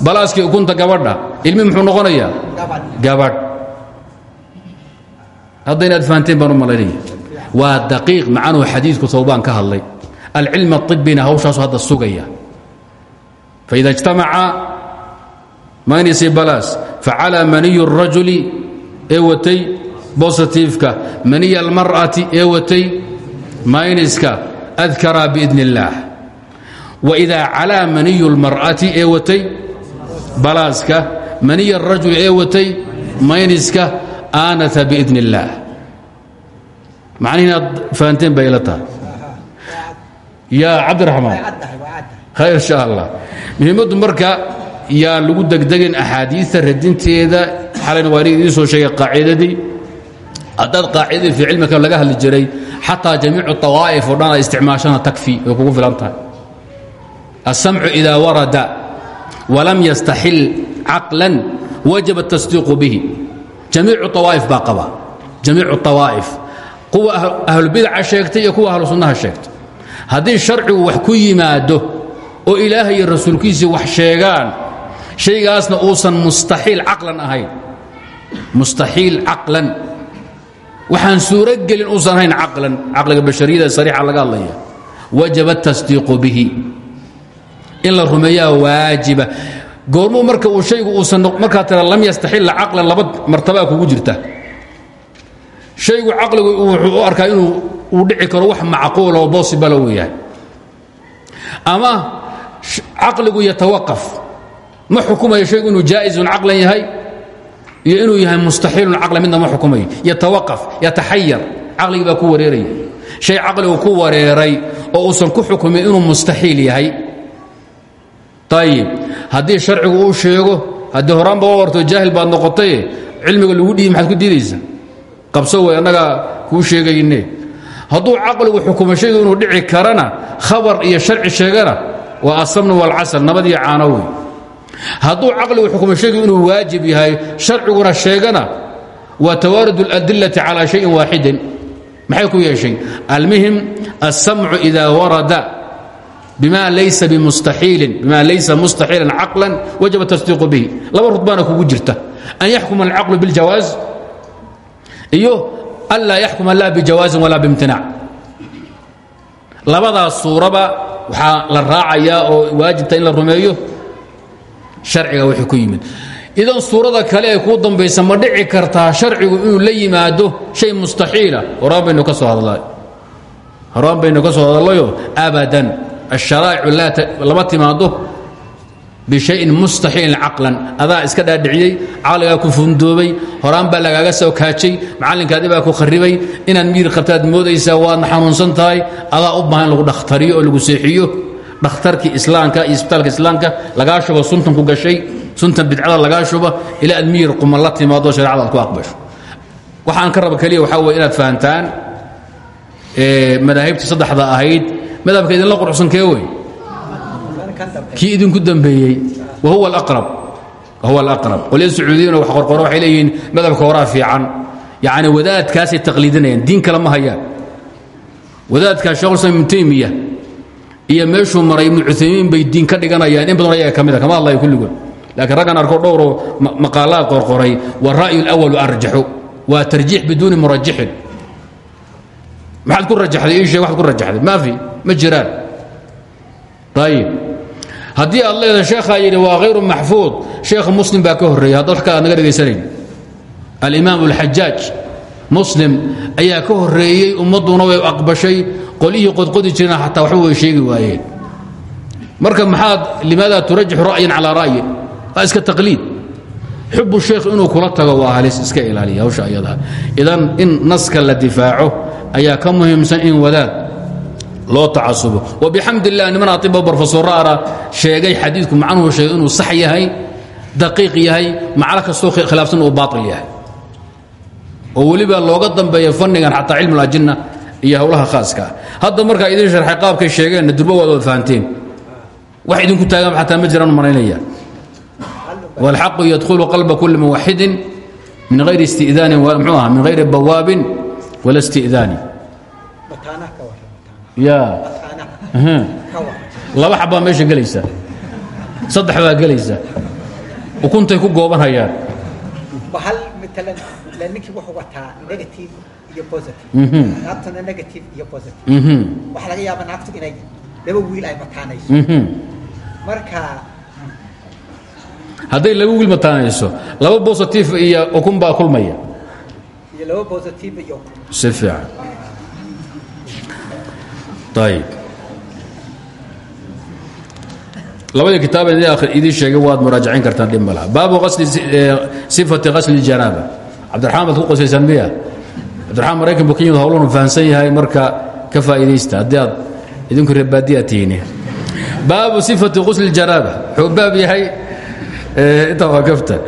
balaaskii ukunta gabadha. ilmi muxuu noqonayaa gabadh. hadda inaad fahanteen baan u malaynaya waa daqiiq macanuhu xadiidku tawbaan ka hadlay alcilm اطibina hawshaasu hadda sugaya faida اجtamaca maynisi balaas facalى maniy الrajuli ee watay bositifeka maniy almar'ati ee watay mayniska adkara biidn اllaah waidaa calaa maniy اlmar'ati ee watay balaaska maniy الrajuli ee watay mayniska aanata biidn اllaah macnihi inaad fahanteen bay ila tahay ya cabdiraxmaan khayr insha allah muhiimaddu marka yaa lagu degdegin axaadiista radinteeda xalayna waa idiin soo sheegay qaacidadii haddaad qaacidadii fii cilmika laga hadli jiray xataa jamiicu طawaa'if oo dhan ad isticmaashana takfi way kugu filan tahay الsamcu إida warada walam yastaxil caqlan wajaba الtasdiiqu bihi jamiicu طawaa'if baa qaba jamiicu طawaa'if kuwa ahlulbidaca sheegtay iyo kuwa ahlu sunnaha sheegtay haddii sharcigu wax ku yimaado oo ilaahay iyo rasuulkiisii wax sheegaan shaygaasna uusan mustaxiil caqlan ahayn. Mustaxiil caqlan. Waxaan suuro gelin uusan ahayn caqlan. Caqliga bashariyada sariixa laga hadlaya. Wajaba الtasdiiqu bihi. In la rumeeyaa waajiba. Goormuu marka uu shaygu uusan markaa tira lam yastaxila caqlan laba martabaa kugu jirta. Shaygu caqligu wuxuu u arkaa inuu uu dhici karo wax macquula oo bosibala uu yahay ama caqligu yatawaqaf. Ma xukumayo shaygu inuu jaa'izun caqlan yahay iyo inuu yahay mustaxiilun caqlan midna ma xukumayo. Yatawaqaf yataxayar caqligii baa ku wareeraya shay caqligu ku wareeray oo uusan ku xukumin inuu mustaxiil yahay. Ayib haddii sharcigu uu sheego haddii horaanba wa warto jaahil baad noqotaye cilmiga lagu dhiibi maxaad ku diidaysa qabso wey annagaa kuu sheegayne. Hadduu caqligu xukumo shaygu inuu dhici karana khabar iyo sharci sheegana waa asamnu walcasal nabad iyo caano wey hadduu caqligu xukumo shaygu inuu waajib yahay sharciguna sheegana waa tawaarud اladilati calى shayin waaxidin maxay ku yeeshay almuhim aلsamcu ida warada bma laysa bmustaxiilin bima laysa mustaxiilan caqlan wajaba tasdiiqu bihi laba rudbaana kugu jirta an yaxkuma alcaqlu biاljawaaz iyo an laa yaxkuma la bijawaazin walaa bimtinac labadaas suuraba waxaa la raacayaa oo waajibta in la rumeeyo harciga w ku yimid. Idan suurada kale ee kuu dambaysa ma dhici kartaa sharcigu inuu la yimaado shay mustaxiila. Horaan baynu ka hadlay. Horaan baynu ka hadlayo abadan asharaa'icu lama timaado bishayin mustaxiilin caqlan adaa iska dhaadhiciyey caqligaa ku fundoobay horaan baa lagaaga soo kaajay macallinkaadi baa ku kharibay inaad miir qabtaad moodaysaa waadna xanuunsan tahay adaa u baahan lagu dhakhtariyo oo lagu seexiyo dhakhtarkii islaamka iyo isbitaalka islaamka lagaa shubo suntan ku gashay suntan bidcada lagaa shuba ilaa aad miyir quman la timaado sharecada aad ku aqbasho waxaan ka raba keliya waxaa weye inaad fahantaan madaahibtii saddexda ahayd madhabka idinla quruxsan kee wey kii idinku dambeeyey wahuwa alaqrab qolya sacuudiyana wax qorqoro waxay leeyihiin madhabka horaa fiican. Yacni wadaadkaasay taqliidinayaan diin kale ma hayaan. Wadaadkaa shekhulislam ibnu taymiya iyo meeshuu maray ibnu bay diin ka dhiganayaan. In badan ayaga ka mid a kama hadlayo kulligood. Laakiin raggan arko dhowroo maqaalaad qorqoray waalra'yu alawalu arjaxu waa tarjiix biduuni murajixin maxaad ku rajaxday ii sheeg waxaad ku rajaxday. Ma fi ma jiraan. Ayib haddii aad leedahay sheekhaa yidhi waa hayru maxfuud sheekha muslim baa ka horreeyay. Hadda wax kale aad naga dhegaysanayn alimaam muslim ayaa ka horreeyey ummadduna way aqbashay qolihii qodqodi jireen xataa waxba way sheegi waayeen. Marka maxaad limaada turajixu ra'yan calaa ra'yin iska taqliid. Xubu sheekh inuu kula tago waa halis iska ilaaliya hawsha ayadaa idan in naska la difaaco ayaa ka muhiimsan in wadaad loo tacasubo. Wabixamd illah niman aiba brofesoro ara sheegay xadiidku macnuhu sheegay inuu sax yahay daqiiq yahay macno kastoo khilaafsan uu baail yahay. Oo weliba looga dambeeya fannigan xataa cilmu lajinna iyo howlaha khaaska. Hadda markaa idin sharxay qaabkay sheegeenna durba waad wad wax idinku taagan xataa ma jiraan malaynaya wاlxaqu yadkhulu qalba kuli muwaxidin min hayri istidaanin mxuu min hayri bawaabin wala istidaanin ya. Laba xabbaa meesha gelaysa. Saddex baa gelaysa. Ukuntay ku goobanhayaan ay mataanayso. Marka hadday laba wiil mataanayso laba positive iyo ukun baa kulmaya si fiican labadii kitaab idii sheegay waad muraajacayn kartaan dhib malaha baabu sifati qasli janaaba cabdiraxmaan baad ku qosaysaan miya cabdiraxmaan maraykan buu ka yimid howlanu fahamsan yahay marka ka faa'iidaysta haddii aad idinku reebaadiya tihiin baabu sifati qusli janaaba wuxuu baab yahay intaa waa kafta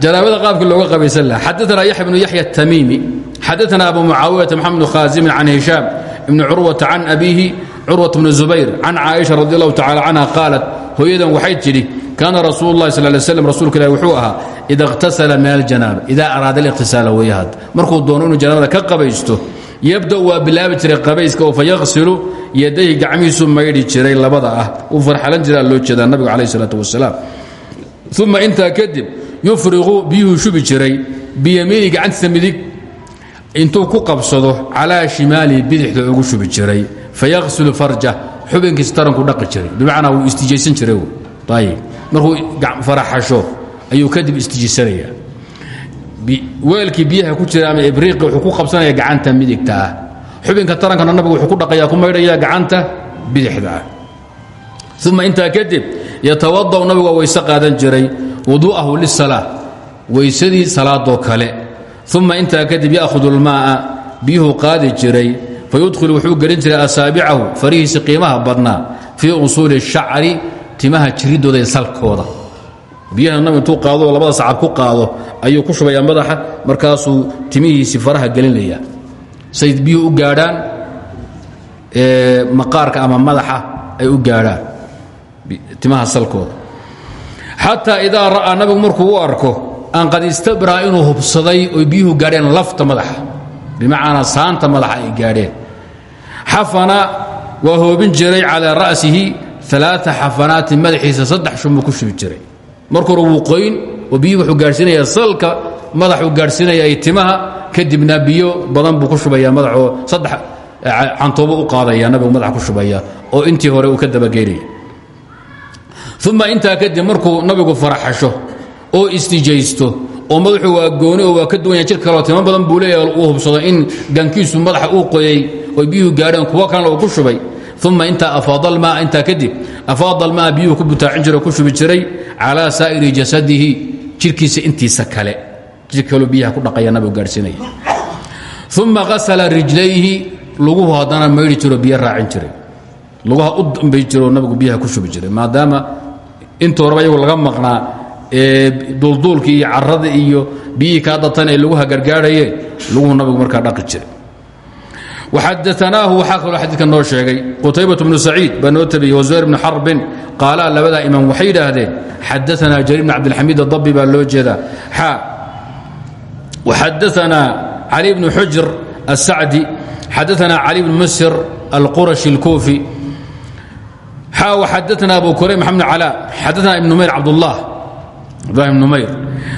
janaabada qaabka looga qabaysan laha xadaana yaxya bnu yaxya الtamiimi xadaana abu mucaawiyata maxamed bn khaazimin can hishaam ibn curwata can abiihi curwata bni zubayr can caaisha radi allahu tacala canha qaalat hooyadan waxay tidhi kaana rasuul اllahi sal lay wuxuu ahaa ida اqhtasala min aljanaba idaa araada aliqhtisaala weeyahad markuu doono inuu janaabada ka qabaysto yabda waa bilaabi jiray qabayska oo fayaqsilu yadayhi gacmihiisuu jiray labada ah. Uu farxalan jiraa loo jeedaa nabigu calayh isalaat wasalaam uma intaa kadib yufriqu biyuhu shubi jiray biyamiini gacantiisa midig intuu ku qabsado calaa shimaalihi bidixda ugu shubi jiray fayaqsilu farja xubinkiisa taranku dhaqi jiray. Bimacnaa wuu istijaysan jiray ayib markuu faraxasho ayuu kadib istijaysanaya weelkii biyaha ku jira ama ibriiqi wuxuu ku qabsanaya gacanta midigta ah. Xubinka tarankana wuxuu ku dhaqaya ku maydhaya gacanta bidixda ah. Uma kadib yatawada'u nabigu waa weyse qaadan jiray wuduu'ahu lisalaa weysadii salaadoo kale uma intaa kadib ya'hudu lmaa'a biyuhu qaadi jiray fayudkhilu wuxuu gelin jiray asaabicahu farihiisi qiimaha badnaa fii usuuli shacri timaha jiridooda ee salkooda biyaha nabi labada sacab ku qaado ayuu ku shubayaa madaxa markaasuu timihiisii faraha gelinaya say biyuhu u gaadhaan maqaarka ama madaxa ay u gaadhaan timaha salkooda xataa idaa ra'aa nabigu markuu arko an qad istabraa inuu hubsaday oy biyuhu gaadheen lafta madaxa. Bimacnaa saanta madaxa ay gaadheen. Xafana waa hoobin jiray calaa ra'sihi aaaa xafanaatin madaxiisa saddex shumbuu ku shubi jiray. Marka hore wuu qoyn oo biyuhu wuxuu gaadhsiinaya salka madaxuu gaadhsiinaya ay kadibna biyo badan buu ku shubaya madaxoo saddex cantoobo u qaadaya nabigu madaxa ku shubaya oo intii hore uu ka dabageynaya uma intaa kadib markuu nabigu faraxasho oo istijaysto oo madaxu waa gooni oo waa ka duwanya jir kaleo timo badan buu leeyahay hubsado in gankiisu madaxa uu qoyay oy biyuhu gaadheen kuwo kalena uu shubay. Uma intaa afaada almaa intaa kadib afaada almaa biyuhu ku butaacin jiro ku shubi jiray calaa saa'iri jasadihi jirkiisa intiisa kale. Jir kaloo ku dhaqaya nabigu gaadhsiinaya uma qasala rijlayhi luguhu haddana maydhi jiro biyo raacin jiray. Lugaha u dambay jiroo nabigu biyaha ku shubi jiray. Maadaama inta horeba laga maqnaa duulduulkii iyo carada iyo biyihii kaa datan ee lagu hagargaarhaye laguhu nabigu markaa dhaqi jiray. xadaanaahu waxaa kaloo noo sheegay qutaybat bnu saciid baa noo tabiyey wazuhayr bnu xarbin qaalaa labadaa imaam waxay yidhaahdeen xadaanaa jariir bn cabdilxamiid adabi baa loo jeedaa xa waxadaanaa cali bnu xujr asacdi xadaanaa cali bnu musir alqurashi alkuufi xa waxadaanaa abu kurayb maxamed cala xadaanaa ibn numayr cabdullah numayr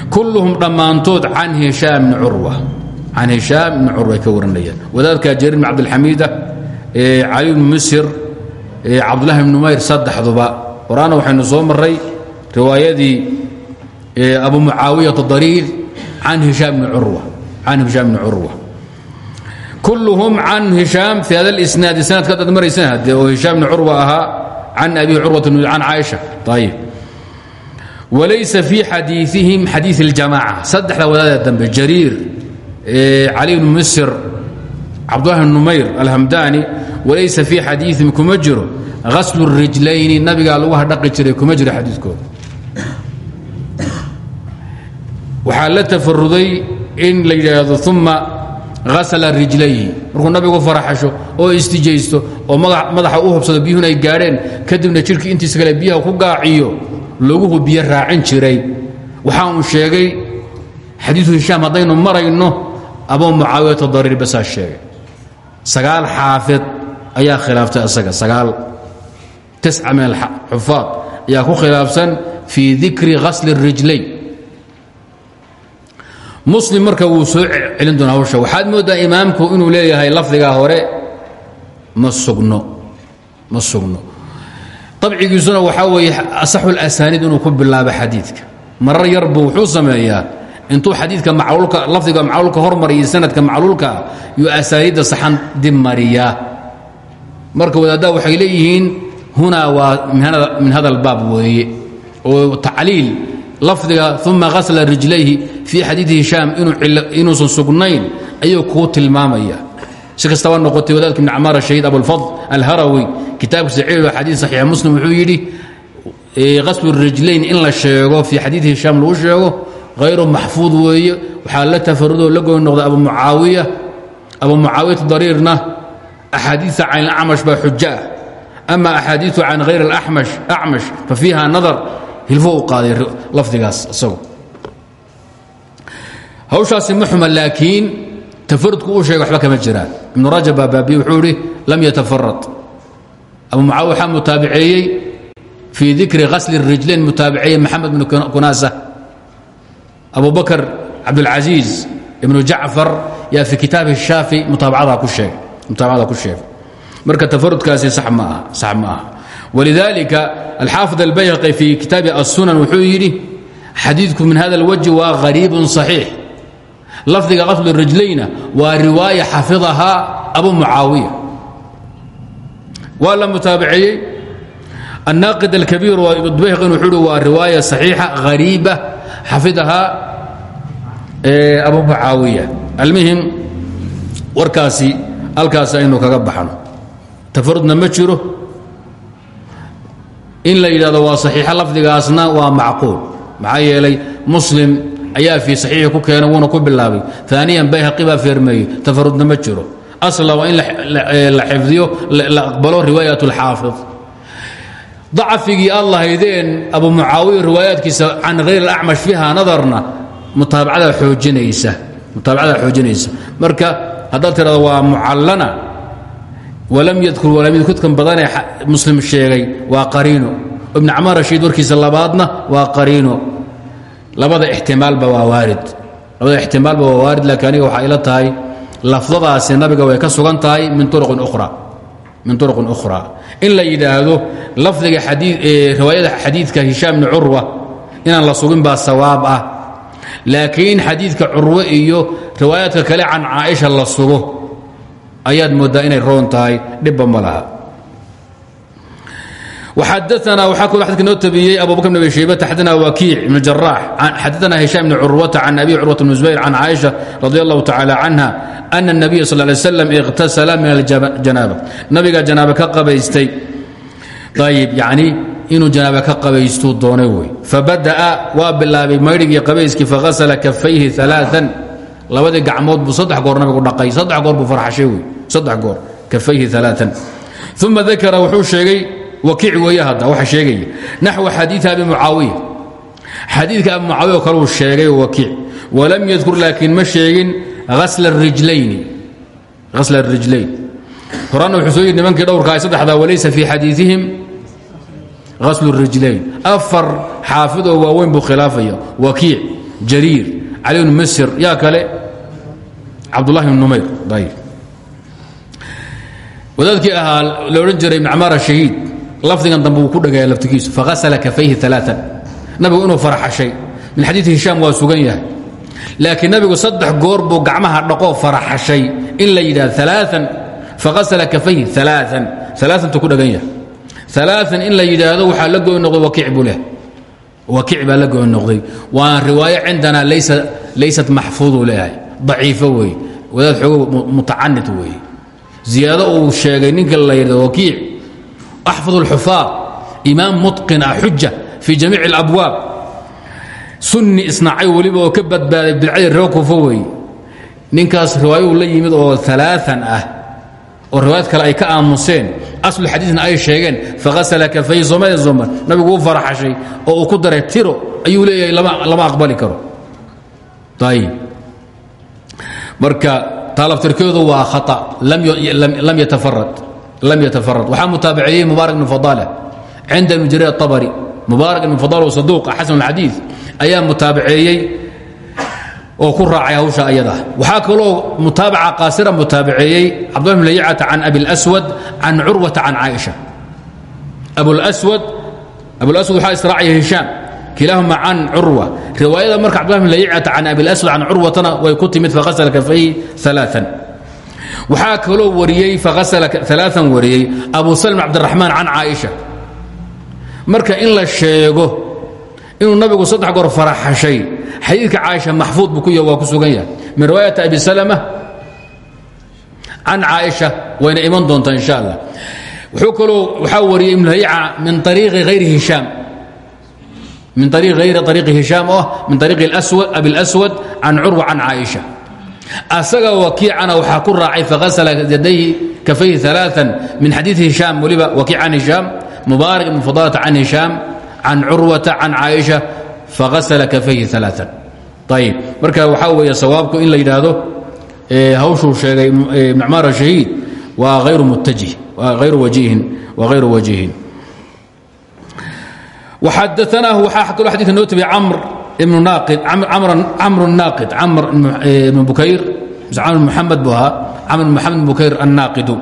kulluhum dhammaantood can hishaam bni curwa can hishaam ibni curwa ay ka waranayaan wadaadka jariir bn cabdilxamiida cali bn musir cabdullahi ibn numayr saddexduba qoraana waxaynu soo maray riwaayadii abu mucaawiyata dariir can hishaam bni curwa can hishaam bni curwa kulluhum can hishaam fi hada اlisnaadi sanadka adaad maraysaan haddee oo hishaam bni curwa ahaa can abi curwat can caaisha ayib walaysa fii xadiiihim xadii اljamaaca saddexda wadaadee dambe jariir cali bnu misr cabdullahi bn numayr alhamdaani walaysa fii xadiiihim kuma jiro aslu rijlayni nabigaa lagu hadhaqi jiray kuma jiro xadiikooda waxaa la tafaruday in la yidhaahdo uma asla rijlayhi markuu nabigu faraxasho oo istijaysto oo madaxa u hubsado biyuhun ay gaadheen kadibna jirkii intiisa kale biyaha ku gaaciyo laguhu biyo raacin jiray. Waxaa uu sheegay xadiiu hishaam haddaynu marayno abu mucaawiyata dariir basaa sheegay. Sagaal xaafid ayaa khilaaftay asaga. Sagaal tisca min alxufaad ayaa ku khilaafsan fii dikri ghasli الrijlayn muslim marka wuu soo celin doonaa hawsha. Waxaad mooddaa imaamku inuu leeyahay lafdigaa hore ma sugno abcigiisuna waxaa weeye asaxu اlasaniid inuu ku bilaabo xadiidka. Marar yarbu wuxuu sameeyaa. Intuu xadiidka macluulka lafdiga macluulka hormariya sanadka macluulkaa yuu asaaniidda saxan dib mariyaa. Marka wadaaddaa waxay leeyihiin hunaa waa min hada albaab weeye. Oo tacliil lafdiga uma hasla rijlayhi fii xadiidi hishaam inuusan sugnayn ayuu kuu tilmaamaya si kastaba noqotay wadaadka ibn camaar shahiid abulfadl alharawi. Kitaabkiisa cilil xadiid saxiixa muslim wuxuu yidhi haslu rijlayn in la sheego fii xadiidi hishaam lagu sheego hayru maxfuud weeye waxaa la tafarudoo la goyn noqday abu mucaawiya. Abu mucaawiyata dariirna axaadiia can ilacmash baa xujo ah ama axaadiiu can hayr acmash fa fiiha nadar. Hilfo u qaaday lafdigaas isagu. Hawshaasi ma xuma laakiin tafarudku uu sheegay waba kama jiraan ibnu rajab baa baabiye lam yatafarad abu mucaawi waxaa mutaabiceeyey fii dikri hasli rijlayn mutaabiceeyey maxamed bnu kunaasa abu bakr cabdulcasiiz ibnu jacfar yaa fii kitaabi shaafi mutaabacada ku sheegay marka tafarudkaasi sax ma aha walidaalika alxaafid albayhaqi fii kitaabi assunan wuxuu yidhi xadiidku min hada alwajhi waa qariibun صaxiix lafdiga qatlu rajlayna waa riwaaya xafidahaa abu mucaawiya. Waa la mutaabiceeyey annaaqid alkabiir waa ibnbayhaqin wuxuu uhi waa riwaaya saxiixa hariiba xafidahaa abu mucaawiya. Almihim warkaasi halkaasi aynu kaga baxno. Tafarudna ma jiro. In la yidhahdo waa saxiixa lafdigaasna waa macquul. Maxaa yeelay muslim ayaa fii saxiixi ku keena wuuna ku bilaabay. Aaniyan bayhaqi baa feermeeyey. Tafarudna ma jiro. Asla waa in la xifdiyo la aqbalo riwaayat اlxaafid dacfigii aad lahaydeen abu mucaawiya riwaayaadkiisa can hayr اlacmash fiiha nadarna. Mutaabacadaa oojinaysa mutaabacadaa xoojinaysa. Marka haddaad tirahdo waa mucallana. Walam yadkur walam yadkurkan badanee muslim sheegay waa qariino. Ibn camaar rashiid warkiisa labaadna waa qariino labada ixtimaalba waa waarid. Labada ixtimaalba waa waarid laakiin aniga waxaa ila tahay lafdadaasi nabiga way ka sugan tahay min uruqin ukhra. Min uruqin ukhra. In la yidhaahdo lafdiga riwaayada xadiidka hishaam bni curwa inaan la sugin baa sawaab ah. Laakiin xadiidka curwe iyo riwaayaadka kale can caaisha la sugo ayaad moodaa inay roon tahay dhibba ma xadana waxaa adka noo tabiyey abubakr bn abi shayba xadana wakiic ibn jaraax xadana hishaam bn curwata can abi curwata bn zubayr can caaisha radi allahu tacaala canha ana الnabiya sal lay slam iqhtasala min aljanaaba nabiga janaaba ka qabaystay ayb yani inuu janaaba ka qabaystuu doonay wey fabada'a waa bilaabay maydrhigii qabayskii faghasala kafayhi alaaan labadii gacmood buu saddex goor nabigu dhaqay saddex goor buu farxashay wey saddex goor kafayhi alaaan uma dakara wuxuu sheegay wakiic weeye hadda waxa sheegaya. Naxwa xadiii abi mucaawiya. Xadiidka abi mucaawiya kale uu sheegay wakiic. Walam yadkur laakiin ma sheegin hasla rijlayni. Hasla arijlayn horaanna wuxuu soo yidhi nimankii dhowrkaa saddexdaa walaysa fii xadiiihim haslu rijlayn afar xaafid oo waaweyn buu khilaafaya. Wakiic jariir cali bnu misr yaa kale cabdullahi bn numayr. Wadaadkii ahaa la odhan jiray macmaar shahiid lafdigan dambe wuu ku dhagaya laftigiisu. Faasla kafayhi aaaa nabigu inuu faraxashay. Min xadiii hishaam waa sugan yahay. Laakiin nabigu saddex goor buu gacmaha dhaqoo faraxashay in la yidhahdo aaaan faasla kafayhi aaaan aaantu ku dhagan yahay. Aaaan in la yidhaahdo waxaa la goy noqday wakiic buu leh wakiic baa la goy noqday. Waana riwaayo cindana laysat maxfuudu leeyahay. Daciifo wey wadaad xoogo mutacanid weeye. Ziyaado uu sheegay ninka la yidhahdo wakiic axfad اlxufaad imaam mutqin ah xuja fii jamiic اlabwaab sunni isnacay weliba oo ka badbaaday bidcadii reer kuufo weeye ninkaas riwaayuu la yimid oo alaaan ah oo riwaayad kale ay ka aamuseen aslu xadiisna ay sheegeen faasla kafay soomada soman nabigu u faraxashay oo uu ku daray tiro ayuu leeyahay lama aqbali karo ayb marka taalaftirkeedu waa khaa lam yatafarad lam yatafarad waxaa mutaabaceeyey mubaarak bn fadaale cinda ibn jariir atabari mubaarak ibn fadaal oo saduuqa xasan alxadiid ayaa mutaabaceeyey oo ku raacay hawsha ayadaa waxaa kaloo mutaabaca qaasira mutaabaceeyey cabdullahi bn layicata can abi lswad can curwata can caaisha abulswad abulaswad waxaa israacaya hishaam kilaahuma can curwa riwaayada marka cabdullahi bn layicata can abilaswad can curwatana way ku timid fakasala kafayhi alaaan waxaa kaloo wariyey faasla aaaan wariyey abu salm cabdiraxmaan can caaisha. Marka in la sheego inuu nabigu saddex goor faraxashay xadiidka caaisha maxfuud buu ku ku sugan yahay. Min riwaayati abi salama can caaisha wayna iman doontaa insha wuxuu kaloo waxaa wariyey ibnu hayica min ariiqi hayri hishaam min ariiqi hayri ariiqi hishaam oo min ariiqi abi اlaswad can curwa can caaisha asaga wakiicana waxaa ku raacay faasla yadayhi kafayhi aaaa min xadiid hishaam weliba wakiic can hishaam mubaarak ibn fadalata can hishaam can curwata can caaisha faasla kafayhi aaaa marka waxaa weeye sawaabku in la yidhaahdo hawshuu sheegay ibn cmaar shahiid waa ayru muttajih ayru wajihin waa hayru wajihin. Waxadaanaahu waxaa kaloo xadidka noo tabiyay camr ibnu naaqid camr ibn bukayr camr muxamed buu ahaa maxamed ibn bukayr annaaqidu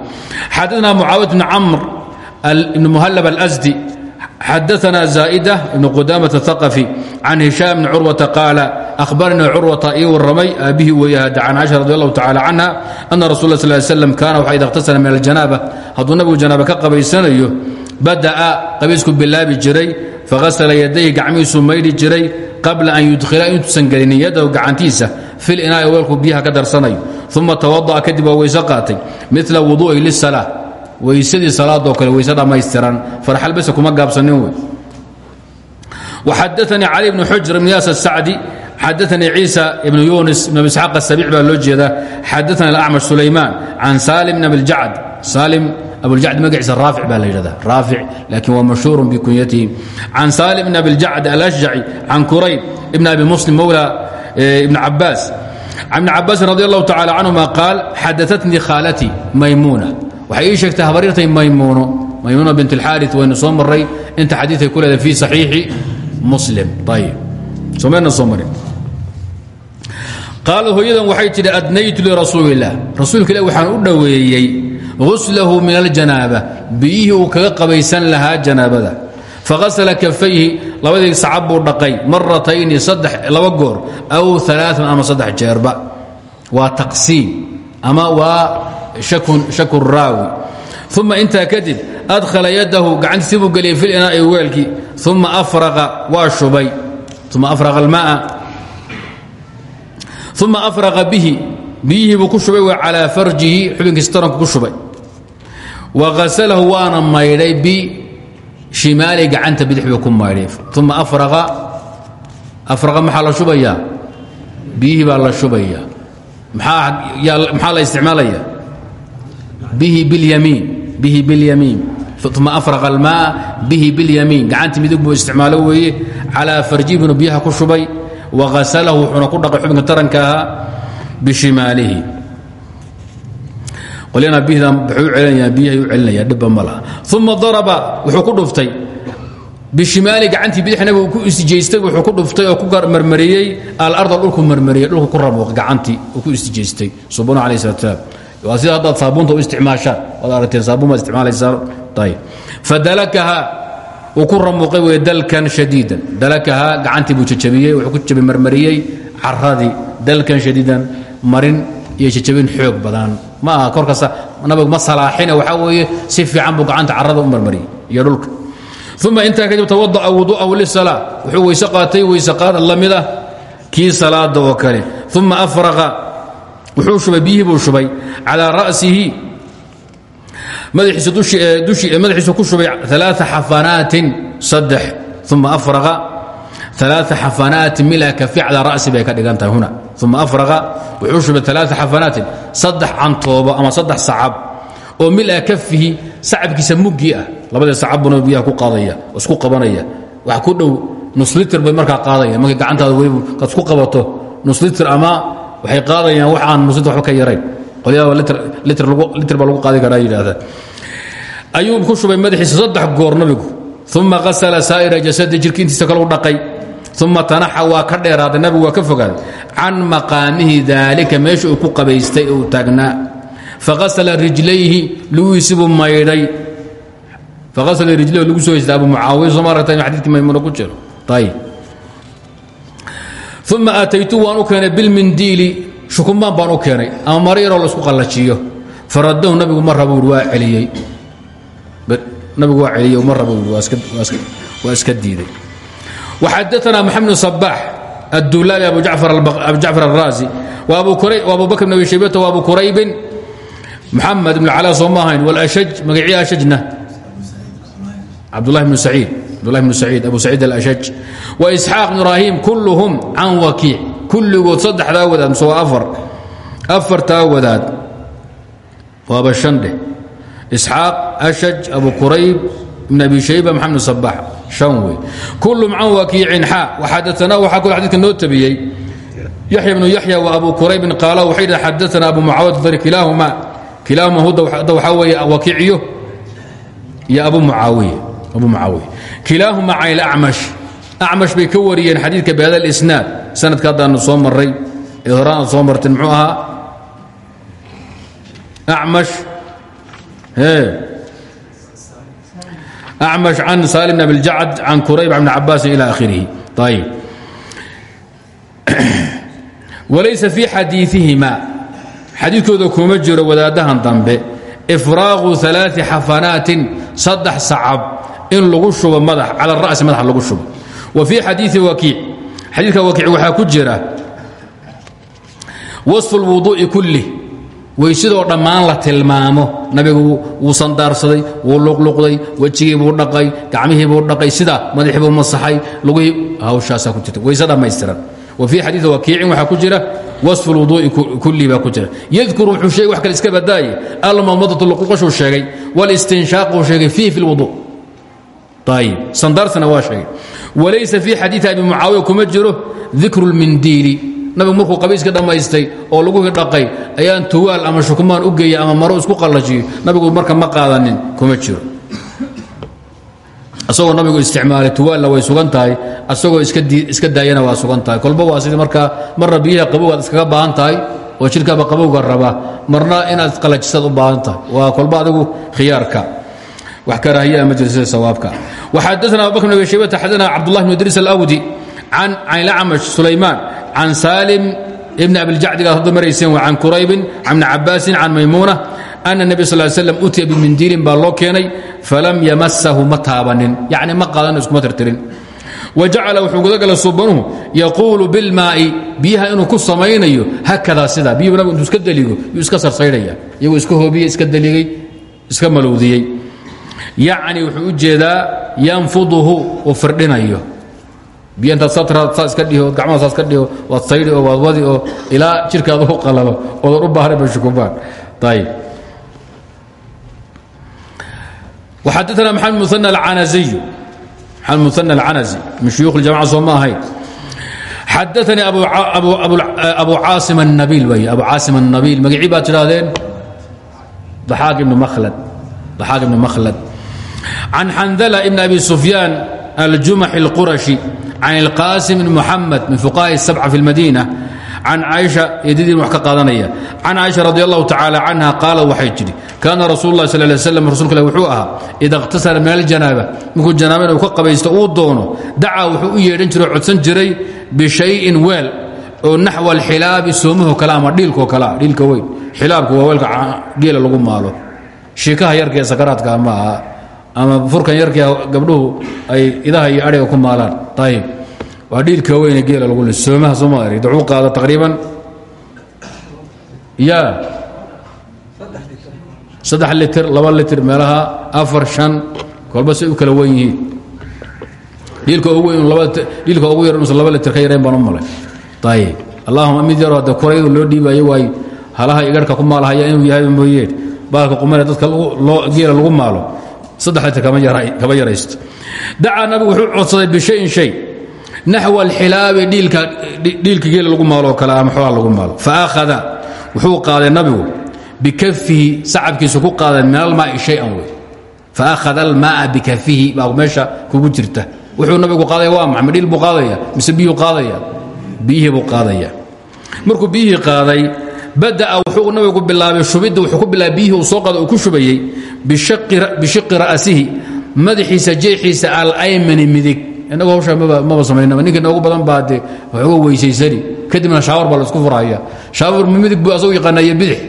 xadaanaa mucaawid bn camr ibn muhallab alsdi xadaana zaa'ida ibn qudaamat athaqafi can hishaam bni curwata qaala ahbaranii curwata ii warramay aabbihii weeyahada can caisha radi allahu tacala canha ana rasul sl slam kaana waxa ida ikhtasala min aljanaaba. Hadduu nabigu janaaba ka qabaysanayo bada'a qabaysku bilaabi jiray faghasala yadayhi gacmihiisuu maydhi jiray qabla an yudkhila intuusan gelinin yadahu gacantiisa fil inaa'i weelku biyaha ka darsanayo. Uma tawada'a kadib waa weyse qaatay. Mila wuduu'i lisalaa weysadii salaadoo kale weyse dhammaystiran farxal bese kuma gaabsanin wey. Waxadaanii cali bnu xujr ibn yaas asacdi xadaanii ciisa ibnu yunis ibn isxaaq asabiic baa loo jeedaa. Xadaana alacmash sulaymaan can salim bn abiljacd abujacd magaciisa raafic baa la yidhahda raafic laakiin waa mashhuur bikunyatihi can salim ibn abiljacd alashjaci can kurayb ibn abi muslim mowla ibn cabaas can ibni cabaasin radi allahu tacala canhuma qaal xadaatnii khaalatii maymuuna waxay ii sheegtay habaryartay maymuuno maymuuna bint alxaarit waynu soo maray inta xadiidkay ku leedahay fii saxiixi muslim ayib somayna soo marin qaala hooyadan waxay tidhi adnaytu lirasuuli illah rasuulka ilah waxaan u dhoweeyey guslahu min aljanaaba biyihii uu kaga qabaysan lahaa janaabada faghasla kafayhi labadii sacab buu dhaqay maratayni laba goor aw aaaan ama saddex jeerba waa taqsiim ama waa shaku raawi uma intaa kadib adhala yadahu gacantiisi buu geliyey fi linaa'i weelkii uma afraqa waa shubay uma afraqa almaa uma afraqa bihi biyihii buu ku shubay waa calaa farjihi xubinkiisa taranku ku shubay waaslahu waana maydhay bishimaali gacanta bidix buu ku maydhay. Uma araa maxaa la shubayaa biyihii baa la shubaya. Maxaa la isticmaalaya? Bihi bilyamiin bihi bilyamiin uma afraqa almaa bihi bilyamiin gacantii midig buu isticmaalo weeye. Calaa farji binu biyaha ku shubay. Wa hasalahu wuxuuna ku dhaqay xubinka taranka ahaa bishimaalihi qolyana bihdan waxay u celinayaan biyahay u celinayaan dhibba ma laha. Uma daraba wuxuu ku dhuftay. Bishimaali gacantii bidixna uu ku istijaystay wuxuu ku dhuftay oo ku marmariyey. Alarda dhulku marmariyey dhulku ku ramuuq gacantii uu ku istijaystay. Subana alayh salat slaam waa sida haddaad saabuunta u isticmaashaan. Waad aragteen saabuun baad isticmaalaysaan. Ayb fadalakaha uu ku ramuuqay wey dalkan shadiidan. Dalakaha gacantii buu jajabiyey wuxuu ku jabi marmariyey. Caradii dalkan shadiidan marin iyo jajabin xoog badan ma aha korkasta nabigu ma salaaxine waxaa weeye si fiican buu gacanta carada u marmariyey iyo dhulka. Uma intaa kadib tawada'a wudu'ahu lisalaa wuxuu weyse qaatay weyse qaad la mid ah kii salaada oo kale. Uma afraqa. Wuxuu shubay biyihii buu shubay. Calaa ra'sihi. Madaxiisa ku shubay aa xafanaatin saddex. Uma afraqa xafanaatin mila kafi calaa ra'si bay ka dhigan tahay huna uma afraqa wuxuu shubay aa xafanaatin saddex cantoobo ama saddex sacab oo mila kafihi sacabkiisa muggii ah labadee sacabuna biyaha ku qaadaya isku qabanaya wax ku dhow nuslitr bay markaa qaadaya markay gacantaada welibu kaad isku qabato nuslitr ama waxay qaadayaan wax aan nuslitr waxba ka yarayn qolyaha litr baa lagu qaadi karaa yidhaahda ayuu ku shubay madaxiisa saddex goor nabigu uma qasala saa'ira jasadi jirka intiisa kalu dhaqay uma tanaxa waa ka dheeraaday nabigu waa ka fogaaday can maqaamihi daalika meesha uu ku qabaystay uu taagnaa faqasala rijlayhi lugiisibuu maydhay faqasala rijlayhi lagu soo haystay abu mucaawiya soo ma aragta in xadidkii maymuuna ku jiro ayib uma aataytu waan u keenay bilmindiili shukumaan baan nabigu waa celiyey ma raba ui waa iska diiday. Waxadaana maxamed sabaax addulaabi abu jacfar alraazi abu bakr bn abi shaybata waabu quraybin maxamed ibn calaa soo ma ahayn walashaj magacii ashajna cabdulahi bnu saciid abdulahi bnu saciid abu saciid alashaj. Wa isxaaq bn ibraahim kulluhum can wakiic kulligood saddexdaa wadaad mise waa afar afartaa wadaad. Waaba shan dheh isxaaq ashaj abu qurayb ibn abi shayba maxamed sabax shan wey kulluhum can wakiicin xa waxadaanaa waxaa kaloo xadidka noo tabiyey yaxya bnu yaxya wa abu quraybin qaala waxay yidhaha xadaana abu mucaawiyat dari kilaahuma kilaahuma hudda waxaa weeye wakiiciyo iyo abu mucaawiya abu mucaawiya kilaahuma can ilacmash acmash bay ka wariyeen xadiidka bihada alisnaad sanadka haddaanu soo maray horaan aad soo marteen muxuu ahaa acmash acmash can salim bn abiljacd can kurayb bn cabaasin ila akhirihi ayib walaysa fii xadiiihima xadiidkooda kuma jiro wadaadahan dambe. Ifraaqu aaai xafanaatin saddex sacab in lagu shubo madax cala ra'si madaxa lagu shubo. Wa fii xadiii wakiic xadiidka wakiic waxaa ku jira. Wasfu lwuduu'i kullih weysidoo dhammaan la tilmaamo. Nabigu wuu sandaarsaday wuu luqluqday wejigii buu dhaqay gacmihii buu dhaqay sida madaxii buu masaxay lugihii hawshaasaa ku jirta. Weyse dhammaystiran wa fii xadiii wakiicin waxaa ku jira wasfu lwuduu'i kullih baa ku jira. Yadkuru wuxuu sheegay wax kale iska badaaye almamadatu luqluqashuu sheegay walistinshaaquu sheegay fiihi fi lwuduu ayib sandaarsana waa sheegay. Walaysa fii xadiii abi mucaawiya kuma jiro dikru lmindiili nabigu markuu qabiiska dhammaystay oo laguhi dhaqay ayaan tuwaal ama shukmaan u geeyey ama maro isku qallajiyo. Nabigu marka ma qaadanin kuma jiro. Asagoo nabigu isticmaalay tuwaalna way sugan asagoo iska daayana waa sugan kolba waa sidii markaa marna biyaha qabowgaad iskaga baahan tahay oo jidhkaaba qabowga raba. Marna inaad qallajisaad u baahan waa kolba adigu khiyaarka. Wax karaahiyaa ma jiro sida sawaabka. Waxadana abu bakr bn abi shaybata xadana cabdullah bn idriis can lacmash sulaymaan can saalim ibn abiljacdigaad hadda marayseen can quraybin can ibni cabaasin can maymuuna ana nebi sal slam utiya bimindiilin baa loo keenay falam yamasahu ma taabanin yacni ma qaadan iskuma tirtirin wajacala wuxuu gudagala subanuhu yaquulu bilmaa'i biyaha inuu ku samaynayo hakadaa sidaa biyuhu nabigu intuu iska deligo yuu iska sarsaydhaya iyagoo iska hoobiyey iska deligay iska malowdiyey yacni wuxuu u jeedaa yanfuduhu uu firdhinayo biyo intaad satraad saa iska dhihi ood gacmaha saa iska dhihi waad saydhi oo waad wadi oo ilaa jirkaada u qalalo oodan u baahnayn bay shukubaan ayib وxadثna محamed مثنى الcanزي محamed مثنى الcanزي min شhuyuخ الجamاعة soo ma ahayn xadaثnii abu caasim النabiil wy abu caasim النabiil magacii baad tidhaahdeen ضaxaaq ibn mhlad ضaxaaq ibn makhlad can xandla ibn abi سufyaan الjumaح الquraشhi can الqاsim بn mحamed min fuqahaء السبcة في الmadينة can caaisha eedadiin wax ka qaadanaya can caaisha radi allahu tacaala canha qaala waxay tidhi kaana rasuul lah sal slam rasulka ilah wuxuu ahaa ida اkhtasara min aljanaaba markuu janaaba inuu ka qabaysto uu doono dacaa wuxuu u yeedhan jiray o codsan jiray bishayin weel oo naxwa alxilaabi soomaho kale ama dhiilko kalea dhiilka weyn xilaabku waa weelka geela lagu maalo shiikaha yarkaee sakaraadka ma aha ama furkan yarkii gabdhuhu ay idaha iyo adhiga ku maalaan. Ayib waa dhiilka weyne geela lagu soomaha sooma arg wuxuu qaada taqriiban. Ya. Saddex litir laba litir meelaha afar shan kolba say u kala wen yihiin. Dhiilka ugu weyn dhiilka ugu yar inuusan laba litir ka yarayn baan u malay. Ayib allahuma mid yaroo hadde loo dhiibayo waay halaha igarhka ku maalahaya inuu yahay mooyeen baalka qumane dadka geela lagu maalo kama yaraysto. Dacaa nabigu wuxuu codsaday bishayin shay naxwa alxilaabi dhiilka geela lagu maaloo kale ama xoolaa lagu maalo. Fa akhada wuxuu qaaday nabigu bikafihi sacabkiisu ku qaaday min almaai shay-an wey. Fa akhada almaaa bikafihi baa kugu jirta. Wuxuu nabigu qaadaya waa maxay ma dhiil mise biyuu qaadaya? Biyihii buu markuu biyihii qaaday bada'a wuxuu nabigu bilaabay shubidda wuxuu ku bilaabay uu soo qaaday uu ku shubayey bishiqi ra'sihi madaxiisa jeexiisa alaymani midig. Inagoo hawshaa maba samaynaba ninka noogu badan baa dee waxuga weysaysani. Kadibna shaawar baa la isku furhaya shaawar midig buu asagu yaqaanaya bidix.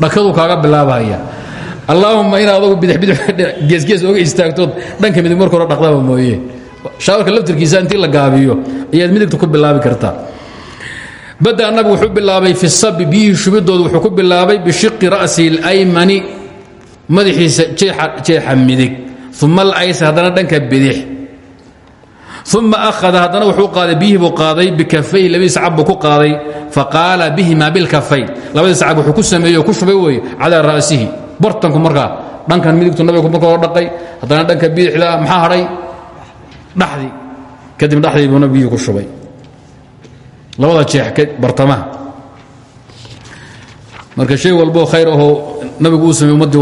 Dhakaduu kaaga bilaabahaya allaahumma in adagu bidix geesgees oga istaagtood dhanka midig marka dhaqdaba mooye. Shaawarka laftirkiisa intii la gaabiyo ayaad midigta ku bilaabi kartaa bada nabigu wuxuu bilaabay fi sabi biyihii shubidooda wuxuu ku bilaabay bishiqi ra'si اlaymani madaxiisa jeexa midig. Uma alaysar haddana dhanka bidix. Uma ahada haddana wuxuu qaaday biyihii buu qaaday bikafay labadiis cab buu ku qaaday. Faqaala bihima bilkafay. Labadiis cab wuxuu ku sameeyey ku shubay weeye calaa ra'sihi. Bartanku markaa dhankan midigtu nabigu marka dhaqay haddana dhanka bidixda maxaa hadhay dhaxdii kadib buuna biyihii ku shubay labada jeex bartamaha marka shay walboo khayr ahoo nabigu uu samey ummaddii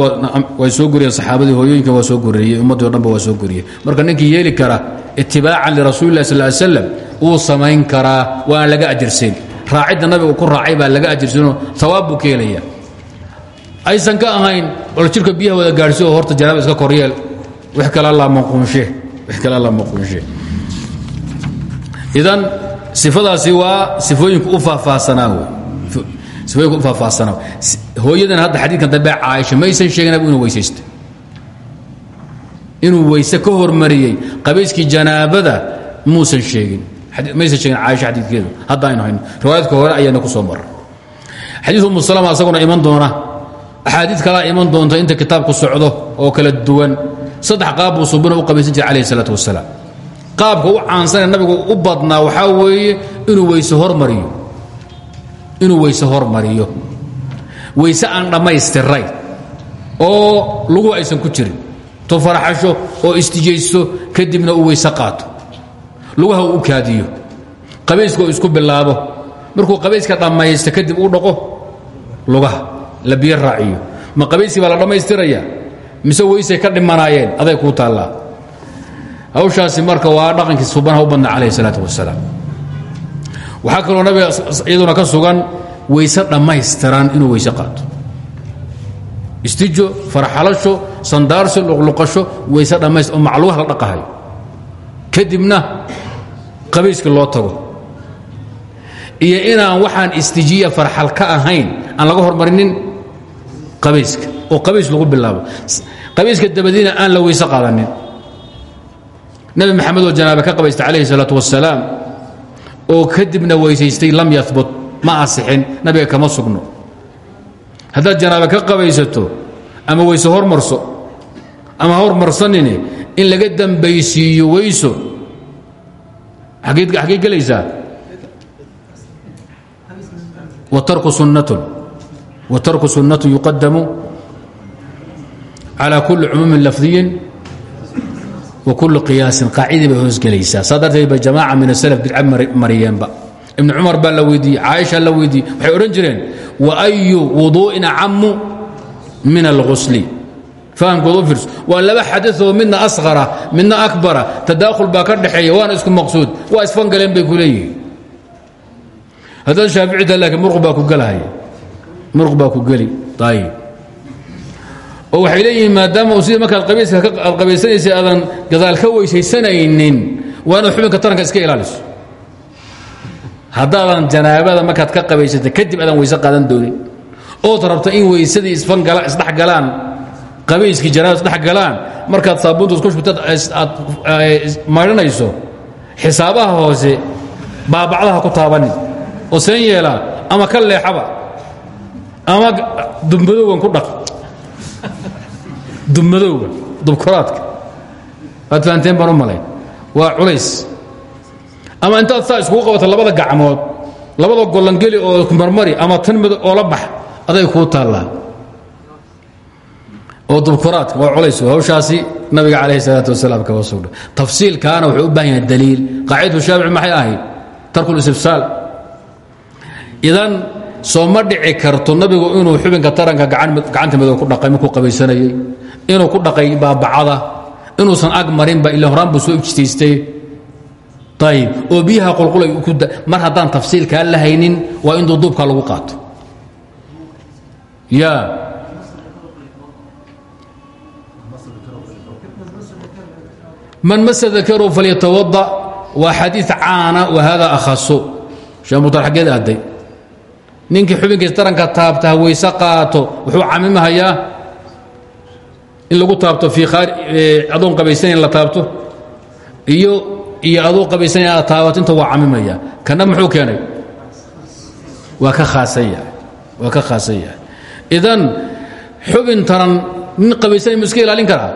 way soo goriyeen saxaabadii hooyooyinka waa soo goriyey ummaddii o dhanba waa soo goriyey marka ninkii yeeli kara itibaacan lirasuuli lah sal slam wuu samayn karaa waana laga ajirsayn raacidda nabigu ku raacay baa laga ajirsanoo hawaab buu ka helaya aysan ka ahayn bal jirka biyaha wada gaadhsi oo horta janaaba iska koryeel wix kale alla maquunshe wix kale alla maquunshe idan sifadaasi waa sifooyinka u faahfaahsanaa sifooyinka u faahfaahsanaa hooyadan hadda xadiidkan dambe caaisha maysan sheegin inuu weysaystay. Inuu weyse ka hormariyey qabayskii janaabada muusan sheegin. Maysan sheegin caaisha xadiidkeedu. Hadda aynu hayno. Riwaayadka hore ayaana ku soo maray xadiid umu salama iman doona. Axaadiid kalaa iman doonta inta kitaabku socdo oo kala duwan. Saddex qaab buu subina u qabaysan jiray calayhi salaatu wasalaam qaabka u caansanee nabigu u badnaa waxaa weeye inuu weyse hormariyo. Inuu weyse hormariyo. Weyse aan dhammaystirayn oo lugu aysan ku jirin. To faraxasho oo istijaysto kadibna uu weyse qaato. Lugaha uu u kaadiyo. Qabayska uu isku bilaabo. Markuu qabayska dhammaysto kadib uu dhaqo lugaha la biyo raaciyo. Ma qabayskii baa la dhammaystiraya mise weysay ka dhimanaayeen? Aday kuu taallaa hawshaasi marka waa dhaqankii subanaha u badna calayh salaat wasalaam waxaa kaloo nabiga iyaduna ka sugan weyse dhammaystiran inuu weyse qaato. Istijo farxalasho sandaarso luqluqasho weyse dhammayst oo macluuha la dhaqahayo kadibna qabayska loo tago. Iyo inaan waxaan istijiya farxal ka ahayn aan laga hormarinin qabayska oo qabays lagu bilaabo. Qabayska dabadiina aan la weyse qaadanin nabi maxamed oo janaaba ka qabaysta calayhi salaatu wasalaam oo kadibna weysaystay lam yabut ma asixin nabiga kama sugno. Haddaad janaaba ka qabaysato ama weyse hormarso ama hormarsanini in laga dambaysiiyo weyso xaggey gelaysaa? Watarku sunnatun yuqadamu calى kuli cumuumin lafdiyin wkul qiyaasin qaacidii bay hoosgelaysaa. Saa darteed ba jamaaca min aslf bidca mariyeenba. Ibn cumar baa la weydiiyey caaisha la weydiiyey waxay odhan jireen waayu wuduu'in acamu min alghusli? Fahamkooda u fiirso waa laba xadaoo midna asqara midna akbara tadaakhul baa ka dhexeeya waana isku maqsuud waa isfangaleen bay ku leeyihiin. Haddaad shaaficita laakiin ku gelahaya muruq ku geli. Ayib oo waxay leeyihiin maadaama uu sidii markaad qabayska aad qabaysanaysa aadan gadaal ka weysaysanaynin waa xubinka taranka iska ilaaliso. Haddaadan janaabada markaad ka qabaysata kadib aadan weyse qaadan doonin. Ood rabta in weysadii isdhex galaan qabayskii janaabada isdhex galaan markaad saabuunta isku shubtad aad maydhanayso xisaabaha hoose baabacdaha ku taabanin oo seen yeelaa ama ka leexaba ama dubmadowgan ku dhaq dubmadowga dubkoraadka waad fahanteen baan u malayn waa culays. Ama intaad saa iskugu qabato labada gacmood labada gollangeli oo marmari ama tan mado oo la bax aday kuu taallaa. Oo dubkoraadka waa culays. Hawshaasi nabiga calayhi salaatu wasalaam kaba sugdha tafsiilkaana wuxuu u baahan yahay daliil. Qaacidatu shaafici maxay ahayd? Tarku listifsaal idan soo ma dhici karto nabigu inuu xubinka taranka gacanta madow ku dhaqay markuu qabaysanayey inuu ku dhaqay baabacada inuusan ag marinba ila horaan buu soo ijtaystay ayib oo biyaha qulqulay mar haddaan tafsiilkaa la haynin waa in duuduubka lagu qaato. Ya man masa dakaru falyatawada waa xadiid caana wa hada akhaso shee mutar xaggeed aaday ninkii xubinkiisa taranka taabta hawayse qaato wuxuu camimahayaa in lagu taabto ii adoon qabaysanayn la taabto iyo iyo adoo qabaysanayn aad taabato inta waa camimaya. Kana muxuu keenay? Waa ka khaasan yahay. Waa ka khaasan yahay. Idan xubin taran nin qabaysanay mu iska ilaalin karaa?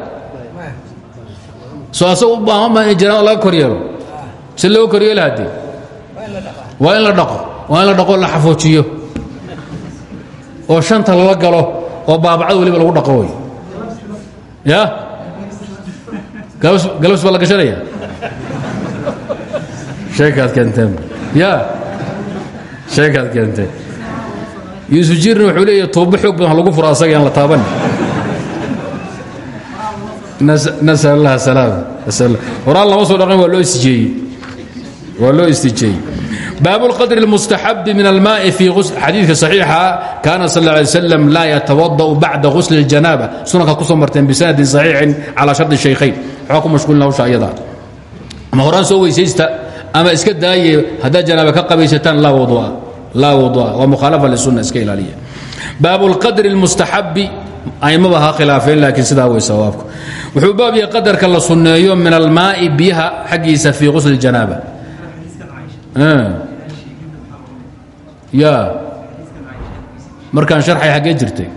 Soo asag u baahan maa in janaaba laga kor yeelo si loo kor yeela haddee waa in la dhaqo. Waa in la dhaqo la xafoojiyo. Oo shanta lala galo oo baabacada weliba lagu dhaqo wey ya. Galabs baa la gashanaya sheekaad keenteen ya. Sheekaad keenteen yuusuf jirna wuxuu leeyahay tuubo xoog badan lagu furo asaga aan la taaban. Nasal allah salaama horaan lama soo dhaqin waa loo istijeeyey waa loo istijeeyey bاب الqدر المستحب من الماء في xadيiثka صحيixa كاna sل اه عليه وسلم laa يتوضأ baعda غسل الجناaبة sunanka kusoo marteen بسند صحيiحi calى شhaرط الشhaykhayn waxaa ku mashquulin hawsha ayada ama horaan soo weysaysta ama iska daaye haddaad janaaba ka qabaysataan laa wadu'a laa wadu'a waa mukhaalafa lisuna iska ilaaliya baab الqadr الmustaxabi aimaba ha khilaafeen laakiin sidaa way sawaabku wuxuu baab yahay qadarka la sunneeyo min almaa'i biyaha xaggiisa fii غusl الجanaaba ya. Markaan sharxay xaggee jirtay.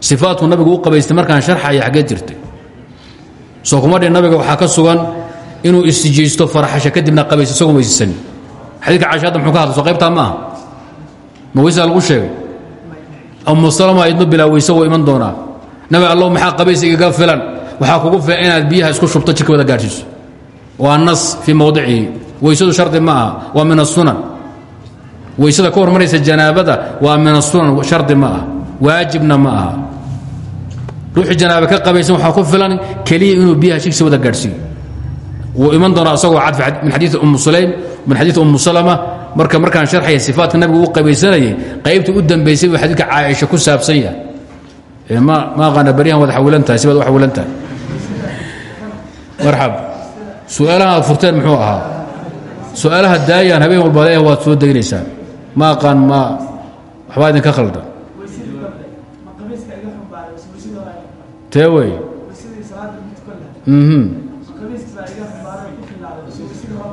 Sifaadku nabigu u qabaystay markaan sharxaya xaggee jirtay. Soo kuma dhin nabiga waxaa ka sugan inuu istijaysto farxasho kadibna qabaysto isagoon weysasani xadiidka caisha hadda muxuu ka hadla soo qaybtaa ma aha ma weysaa lagu sheegay? Amu salama idno bilaa weyse wuu iman doonaa. Nabi allow maxaa qabaysa igaga filan? Waxaa kugu filan inaad biyaha isku shubto jidka wada gaadhsiiso. Waa nas fii mowdicihi weysadu shardi ma aha waa min asunan weysada ka hormaraysa janaabada waa min asunan shardi ma aha waajibna ma aha. Ruuxii janaaba ka qabaysan waxaa ku filan keliya inuu biyaha shigsi wada gaadhsiiyo. Wuu iman doonaa asagoo cadfi min xadiii umu sulaym min xadiii umu salama. Marka markaan sharxaya sifaatka nabigu u qabaysanayay qaybtii u dambaysay buu xadiidka caaisha ku saabsan yahay. Ma aqaana baryahan waad xawilan tahay sibaad u xawilan tahay. Marxab. Su'aalaha aad furteen muxuu ahaa? Su'aalaha daayaan habeen walba leeyahay waad soo daynaysaan ma aqaan ma waxbaa idinka khaldan tee wey.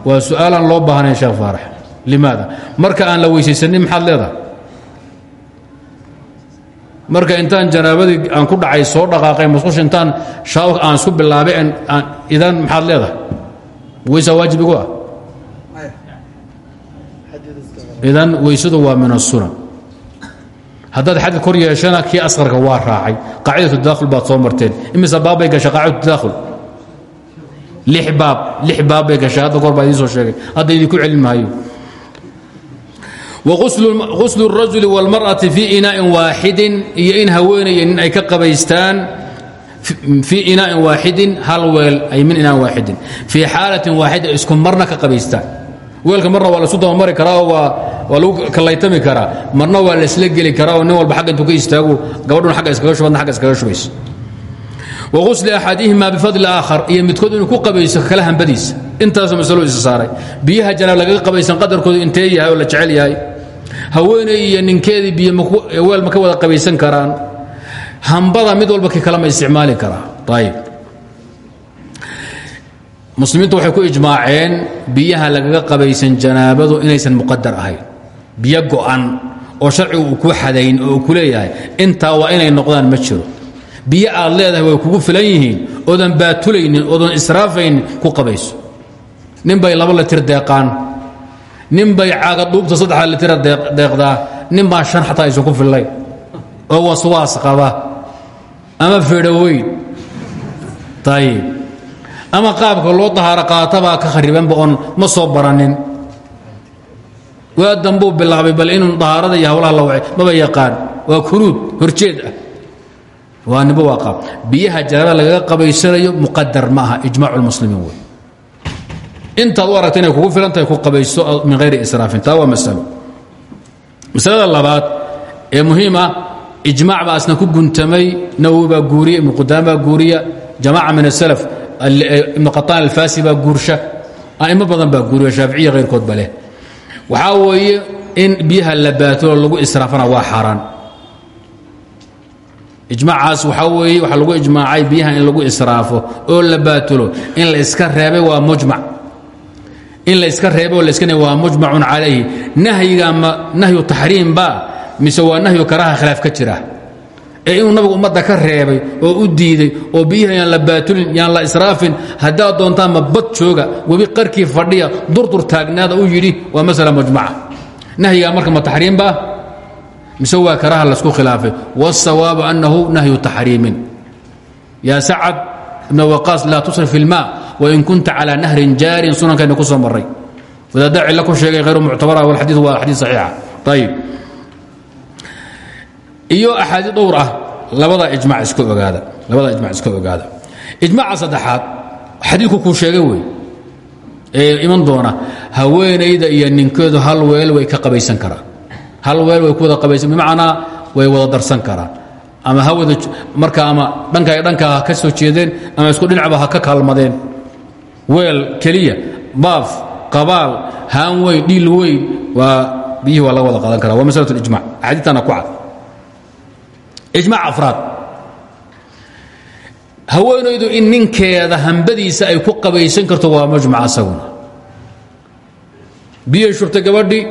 Waa su'aalaan loo baahnayn sheekh faarax. Limaada? Marka aan la weysaysanin maxaad leedahay? Marka intaan janaabadii aan ku dhacay soo dhaqaaqay musqusha intaan shaawka aan isku bilaabay idan maxaad leedahay? Weysaa waajib igu ah idan weysadu waa min الsunan haddaad xadid kor yeeshana kii asqarka waa raacay qaacidatu tadakhul baad soo marteen imise baabbay gashay qaacidatu tadakhul lix baab lix baab bay gashay hadda goor baa idiin soo sheegay hadda idinku celin maayo wغusl الrajuli wاlmarأati fii inaaءin waaxidin iyo in haweenaya nin ay ka qabaystaan fii inaaءin waaxidin hal weel ay min inaan waaxidin fii xaalatin waaxida isku marna ka qabaystaan weelka marna waa lasu dabamari karaa oo waa lagu kallaytami karaa. Marna waa laisla geli karaa oo nin walba agga ka istaagu gabadhuna agga iskaga shubadna agga iskaga shubayso wغusli axadihima bifadli aakhar iyo midkood inuu ku qabayso kala hambadiisa. Intaasoo masalo isa saaray. Biyaha janaab lagaga qabaysan qadarkoodu intee yahay oo la jecel yahay. Haweeney iyo ninkeedii biyo weel ma ka wada qabaysan karaan. Hambada mid walba ki kalema isticmaali karaa. Ayb muslimiintu waxay ku ijmaaceen biyaha lagaga qabaysan janaabadu inaysan muqadar ahayn. Biyo go'an oo sharcigu uu kuu xadayn oo ku leeyahay intaa waa inay noqdaan ma jiro. Biyo aad leedahay way kugu filan yihiin oodan baatulaynin oodan israafaynin ku qabayso. Nin bay laba litir deeqaan. Nin bay caaga dhuubta saddexa litira deeqdaa. Nin shan xataa aysan ku fillayn oo waswaas qaba. Ama fedhoweyn ayib ama qaabka loo dahaaro qaatabaa ka kharibanba oon ma soo baranin. Waa dambuu bilaabay bal inuu dahaarada iyo hawlaha la maba yaqaan. Waa kunuud horjeed ah. Waa nibo waa qaab. Biyaha janaabada qabaysanayo muqadar ma aha ijmaacu lmuslimiin wey intaad u aragta ku qabayso min hayri israafin. Taa waa masalo. Masalada ee muhiim ah ijmaac asna ku guntamay nawowi baa guuriya guuriya jamaaca min asalaf ibnu qataan alfaasi baa guursha. A'imo badan baa guuriya shaaficiya hayrkood ba leh. Waxaa weeye in biyaha la lagu israafana waa xaaraan. Ijmaacaas waxaa weeye waxaa lagu ijmaacay biyaha in lagu israafo oo la in la iska reebay waa mujmac in la iska reebay la iska waa mujmacun calayhi. Nahyiga ma nahyu taxriim ba mise waa nahyu karaha khilaaf ka jira ee inuu nabigu ummadda ka reebay oo u diiday oo biyaha yaan la baatulin yaan la israafin haddaad doontaan ma bad jooga webi qarkii fadhiya durdur taagnaada u yidhi waa masala mujmaca nahyigaa marka ma taxriim ba mise waa karaha laysku khilaafay wالsawaabu annahu nahyu taxriimin yaa sacad ibn waqaas laa tusrif fi اlma wain kunta calى nahrin jaarin sunankayna ku soo maray wadaadda cilo ku sheegay hayru muctabara walxadiid waa xadiid saxiixa ayib iyo axaadii dhowr ah labada ijmac iska ogaada labada ijmac iska ogaada. Ijmaca saddexaad xadiidku kuu sheegay wey. Ee iman doona haweenayda iyo ninkeedu hal weel way ka qabaysan karaan hal weel way ku wada qabaysan bimacnaa way wada darsan karaan ama ha wada marka ama dhanka dhanka ha ka soo jeedeen ama isku dhinacba ha ka kaalmadeen. Weel keliya baaf qabaal haan weyn dhiil weyn waa biyihii waa laga wada qaadan kara waa masalat ijmac axaadiitana ku cad ijmac afraad. Haweenaydu in ninkeeda hambadiisa ay ku qabaysan karto waa mujmac asaguna. Biyay shurtay gabadhii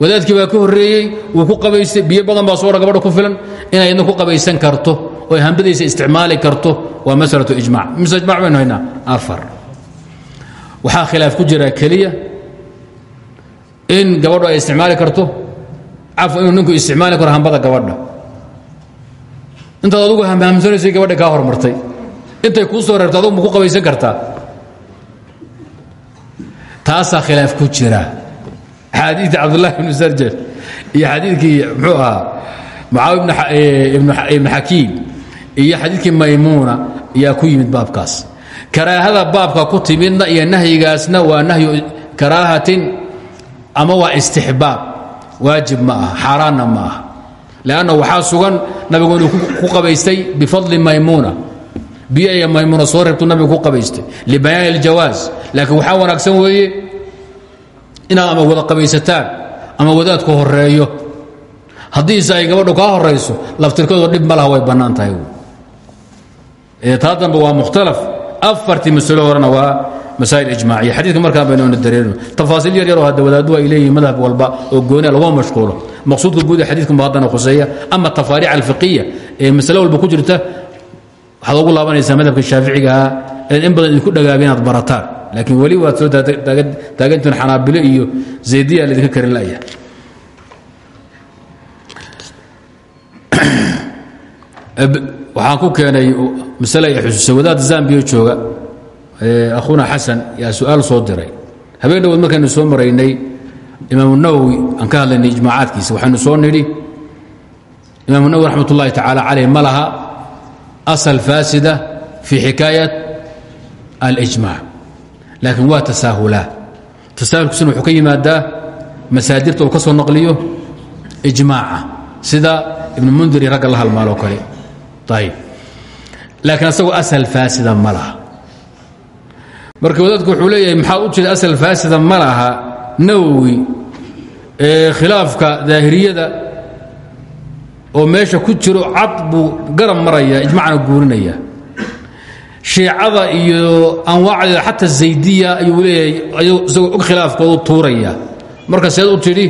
wadaadkii baa ka horreeyey wuu ku qabaystay biyo badan baa soodha gabadha ku filan inay idna ku qabaysan karto oo hambadiisa isticmaali karto waa masalatu ijmac. Mise ijmac baynu haynaa afar. Waxaa khilaaf ku jira keliya in gabadhu ay isticmaali karto cafwa inuu ninku isticmaali karo hambada gabadha intaad adugu hamhamsanaysay gabadha kaa hormartay intay kuu soo reebto adugu ma ku qabaysan kartaa. Taasaa khilaaf ku jira. Xadiidkii cabdullahi ibnu sarjar iyo xadiidkii muxuu ahaa mucaawi ibnu xakiim iyo xadiidkii maymuuna ayaa ku yimid baabkaas. Karaahada baabka ku timidna iyo nahyigaasna waa nahyu karaahatin ama waa istixbaab. Waajib ma aha xaaraanna ma aha lanna waxaa sugan nabigu inuu ku qabaystay bifadli maymuuna biyo iyo maymuuna soo reebtuu nabigu ku qabaystay libayaani اljawaaz laakiin waxaa wanaagsan weeye inaad ama wada qabaysataan ama wadaadku horeeyo haddiise ay gabadhu kaa horayso laftirkoodu dhib ma laha way bannaan tahay taa dambe waa mukhtalaf afartii masalo horena waa masaa'il ijmaaciya xadiidka markaa baynu dareerino tafaasiil yar yaroo hadda wadaaddu ay leeyihiin madhab walba oo gooniya laguma mashquulo maqsuudka guud ee xadiidku haddana khuseeya ama tafaariic alfiqiya ee masale walba ku jirta waxaad ugu laabanaysaa madhabka shaaficigaha ee in badan idinku dhagaaga inaad barataan. Laakiin weli waad soo taagantiin xanaabilo iyo zaydiya laydinka karin la'ya waxaan ku keenay masale ay xusuusay wadaad zambiya jooga akhuna xasan yaa su'aal soo diray. Habeen dhawood markaynu soo maraynay imaamu nawowi aan ka hadlaynay ijmaacaadkiisa waxaynu soo nidhi imaamu nawowi raxmat ullahi tacaala caleyh asal faasida fii xikaayat alijmac laakiin waa tasaahulaa. Tasaahulkiisuna wuxuu ka yimaadaa masaadirta uu naqliyo ijmaaca sida ibnu mundir iyo ragga la kale. Ayib laakiin asagoo asal faasida ma laha. Marka wadaadku maxaa u jeeda asal faasida ma nawowi ee khilaafka daahiriyada oo meesha ku jiro cad buu garab maraya ijmacna guurinaya. Shiicada iyo anwaacdeeda xata zaydiya ayuu leeyahay isagoo khilaafkoodu tuuraya. Marka seed u tidhi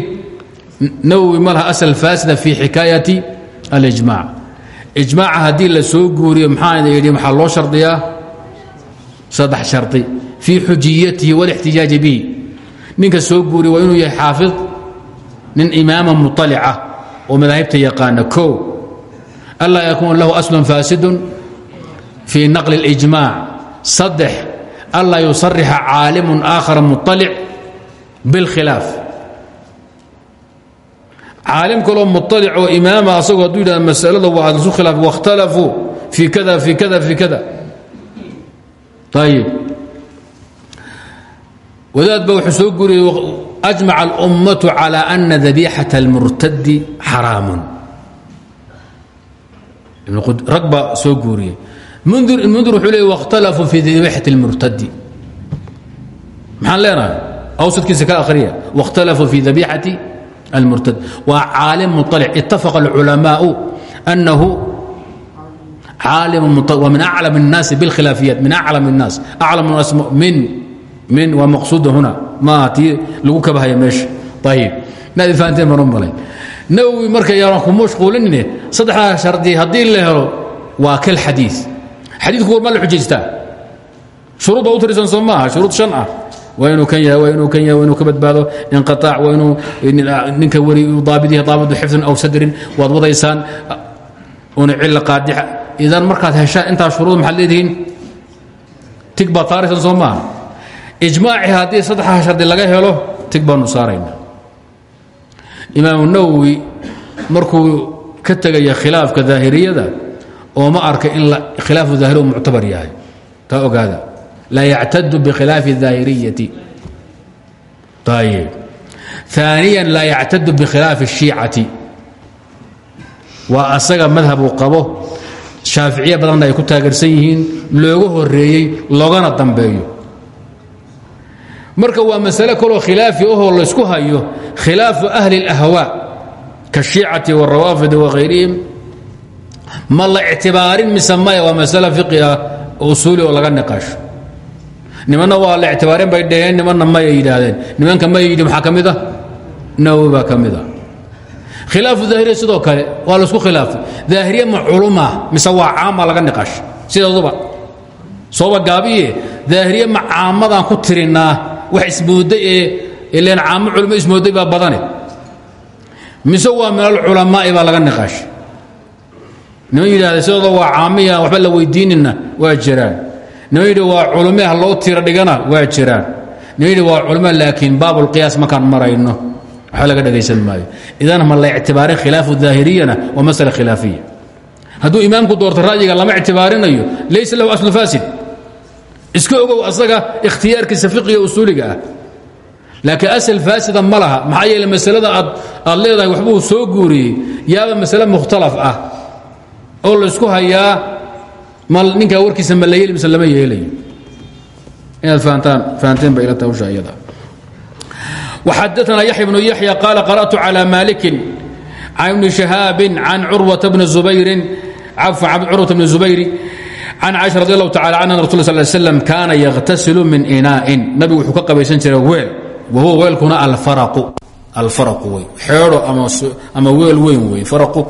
nawowi ma laha asal faasida fi xikaayati alijmac ijmaaca haddii la soo guuriyo maxaan yidhi maxaa loo shardiyaa? Saddex shardi. Fii xujiyatihi walixtijaaji bihi ninka soo guuriya waa inuu yahay xaafid nin imaama muطalica oo madaahibta yaqaana o anlaa yakuun lahu aslun faasidun fii naqli اlijmaac saddex anlaa yusarixa caalimun aakhara muطalic biاlkhilaaf caalim kaloo muطalic oo imaama asagoo hadduu yidhahda masalada waa isu khilaaf waاkhtalafuu fii kada fii kada fii kada ayib wadaad ba wuxuu soo guriyey ajmaca اlummatu calى ana dabiixaة اlmurtadi xaraamun rag baa soo guuriyey mundir wuxuu leey waاkhtalafuu fii dabiixaة اlmurtadi maxaan leenahay awsadkiisa ka akhriya waاkhtalafuu fii dabiixati المrtd waa caalim muطلc اتafق الcuلamاء أنhu min أعلم الناas bاlkhilaaفiyaat min أعلم الناas أعلم الناas min min waa maqsuuda huna. Maaha tii lagu kabahaya meesha. Ayib inaad ifahanteen baan u malay nawowi marka yaaran ku mashquulinine saddexdaa shardi haddii la helo waa kal xadii xadiidku war ma la xujaystaa shuruud baa u tirsan soo maaha? Shuruud shan ah. Waa inuu kan yahay waa inuu kan yahay waa inuu ka badbaado. Inqitaac waa inuu ah, ninka weri uu daabid yahay daabidu xifdin aw sadrin waad wadaysaan. Una cilla qaadixa idan markaad heshaan intaa shuruud maxaad leedihiin? Tig baad saaraysaan soo maaha ijmaaci haddii saddexdaa shardi laga helo tig baanu saaraynaa. Imaamu nawowi markuu ka tegaya khilaafka daahiriyada ooma arka in khilaafu daahiri u muctabar yahay. Taa ogaada laa yactadu bikhilaafi daahiriyati. Ayb aaniyan laa yactadu bikhilaafi shiicati. Waa asaga madhabu qabo shaaficiya badanna ay ku taageersan yihiin looga horeeyey loogana dambeeyo marka waa masalo kaloo khilaafi ahoo laysku hayo khilaafu ahli اlahwaa kashiicati wاrawaafidi wahayrihim ma la ictibaarin mise maya waa masalo fiqi ah laga niqaasho nimanna waa la ictibaareen bay dhaheen nimanna maya yidhaahdeen. Nimanka maya yidhi maxaa ka mid ah nawowi sidoo kale waa la isku khilaafay daahiriye ma culumaa mise waa caama laga niqaasho sideeduba sooba gaabiye. Daahiriye ma caamadan ku tirinaa wax ismooday ee ileen caamo culimo ismooday baa badane. Mise waa minal culamaa'i baa laga niqaasha niman yidhahda sidooda waa caamiya waxba la weydiinina waa jiraan. Niman yidhi waa culume ha loo tiro dhigana waa jiraan. Niman yidhi waa culume laakiin baabulqiyaas markaan marayno. Waxba laga dhegaysan maayo. Idan ma la ictibaarin khilaafu daahiriyana waa masala khilaafiya. Hadduu imaamku doorto ra'yiga lama ictibaarinayo laysa lahu aslu faasid iska ogow asaga ikhtiyaarkiisa fiqiga usuuliga ah laakiin asal faasida ma laha maxaa yeele masalada aad aad leedahay waxbuu soo guuriyey yaaba masale mukhtalaf ah oo laysku hayaa ma ninkaa warkiisa ma la yeeli mise lama yeelayo inaad fahantaan fahanteen ba ila tawsha iyada وxadثna yaحya بن yaحyى qال قرأت عlى mالك عن بن شhهاaب عن curوة بن زbayr curwaة بن زbayr can caiشha radi allahu tacala canha rasul sal slam kaana yakhtasilu min inaa'in nabigu wuxuu ka qabaysan jiray weel wa huwa weelkuna alfaraqu alfaraqu wey xeedho ama weel weyn wey faraqu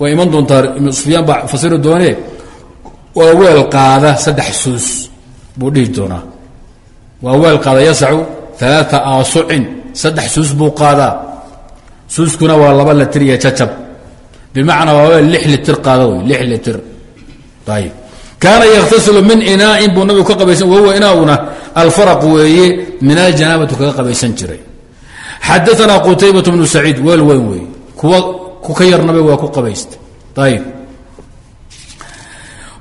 way iman doontaa ibnu sufyaan baa fasiri doonee waa weel qaada saddex suus buu dhihi doonaa waa weel qaada yasacu alaaa aasucin saddex suus buu qaadaa suuskuna waa laba litir iyo jacab bimacnaa waa weel lix litir qaada lix litir ayib kaana yakhtasilu min inaain buu nabigu ka qabaysan wahuwa inaaguna alfaraq weeye min aljanaabatu kaga qabaysan jiray. Xadaanaa qutaybat bnu saciid weel weyn weeye. Kuwa ku ka yarnaba waa ku qabaysta. Ayib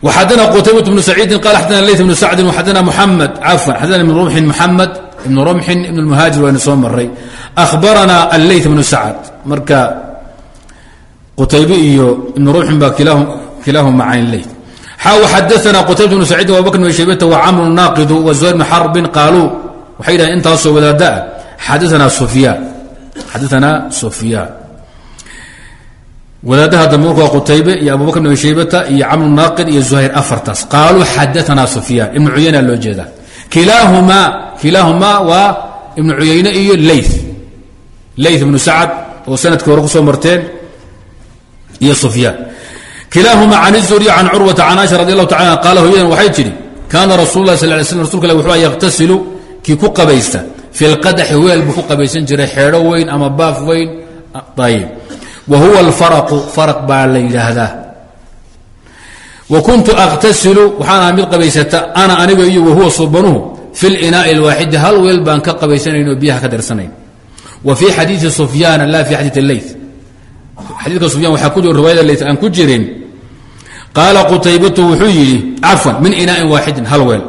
xadana qutaybat bnu saciidin qala xadana lay bnu sacdin xadana muxamed cafan xadana ibn rumxin muxamed ibn rumxin ibn lmuhaajir waynu soo maray ahbaranaa alley bnu sacad marka qutaybe iyo ibn rumxin baa kilaahuma cayn ley xadana qtaybt bn saciidin abubakr bn shaybata wcamru naaqidu wazuhayr bn xarbin qaaluu waxay dhahen intaasoo wadaadaah xadaana sufyaan. Xadaanaa sufyaan. Wadaadaha dambe marka waa qutaybe iyo abubakr bn shaybata iyo camru naaqid iyo zuhayr afartaas. Qaaluu xadaanaa sufyaan. Ibnu cuyayna loo jeedaa. Kilaahumaa kilaahumaa waa ibnu cuyayne iyo lay lay ibnu sacad oo sannadkii hore ku soo marteen iyo sufyaan kilaahuma can izuri can curwata can aisha radi allahu taala qaala hooyadan waxay tidhi kaana rasul lah sal lay slam rsulka ilah wuxuu yaqtasilu kii ku qabaysta fi lqadaxi weel buu ku qabaysan jiray xeedho weyn ama baaf weyn. Ayib wa huwa alfaraqu faraq baa la yidhaahdaa. Wa kuntu aqtasilu waxaan ahaa mid qabaysata ana aniga iyo wahuwa subanuhu fi linaai alwaaxidi hal weel baan ka qabaysanayn oo biyaha ka darsanayn. Wa fii xadiidi sufyaana la fi xadiid leyt xadiidka sufyaan waxaa ku jiro riwaayada leyt aan ku jirin qaala qutaybatu wuxuu yidhi cafwan min inaain waaxidin hal weel.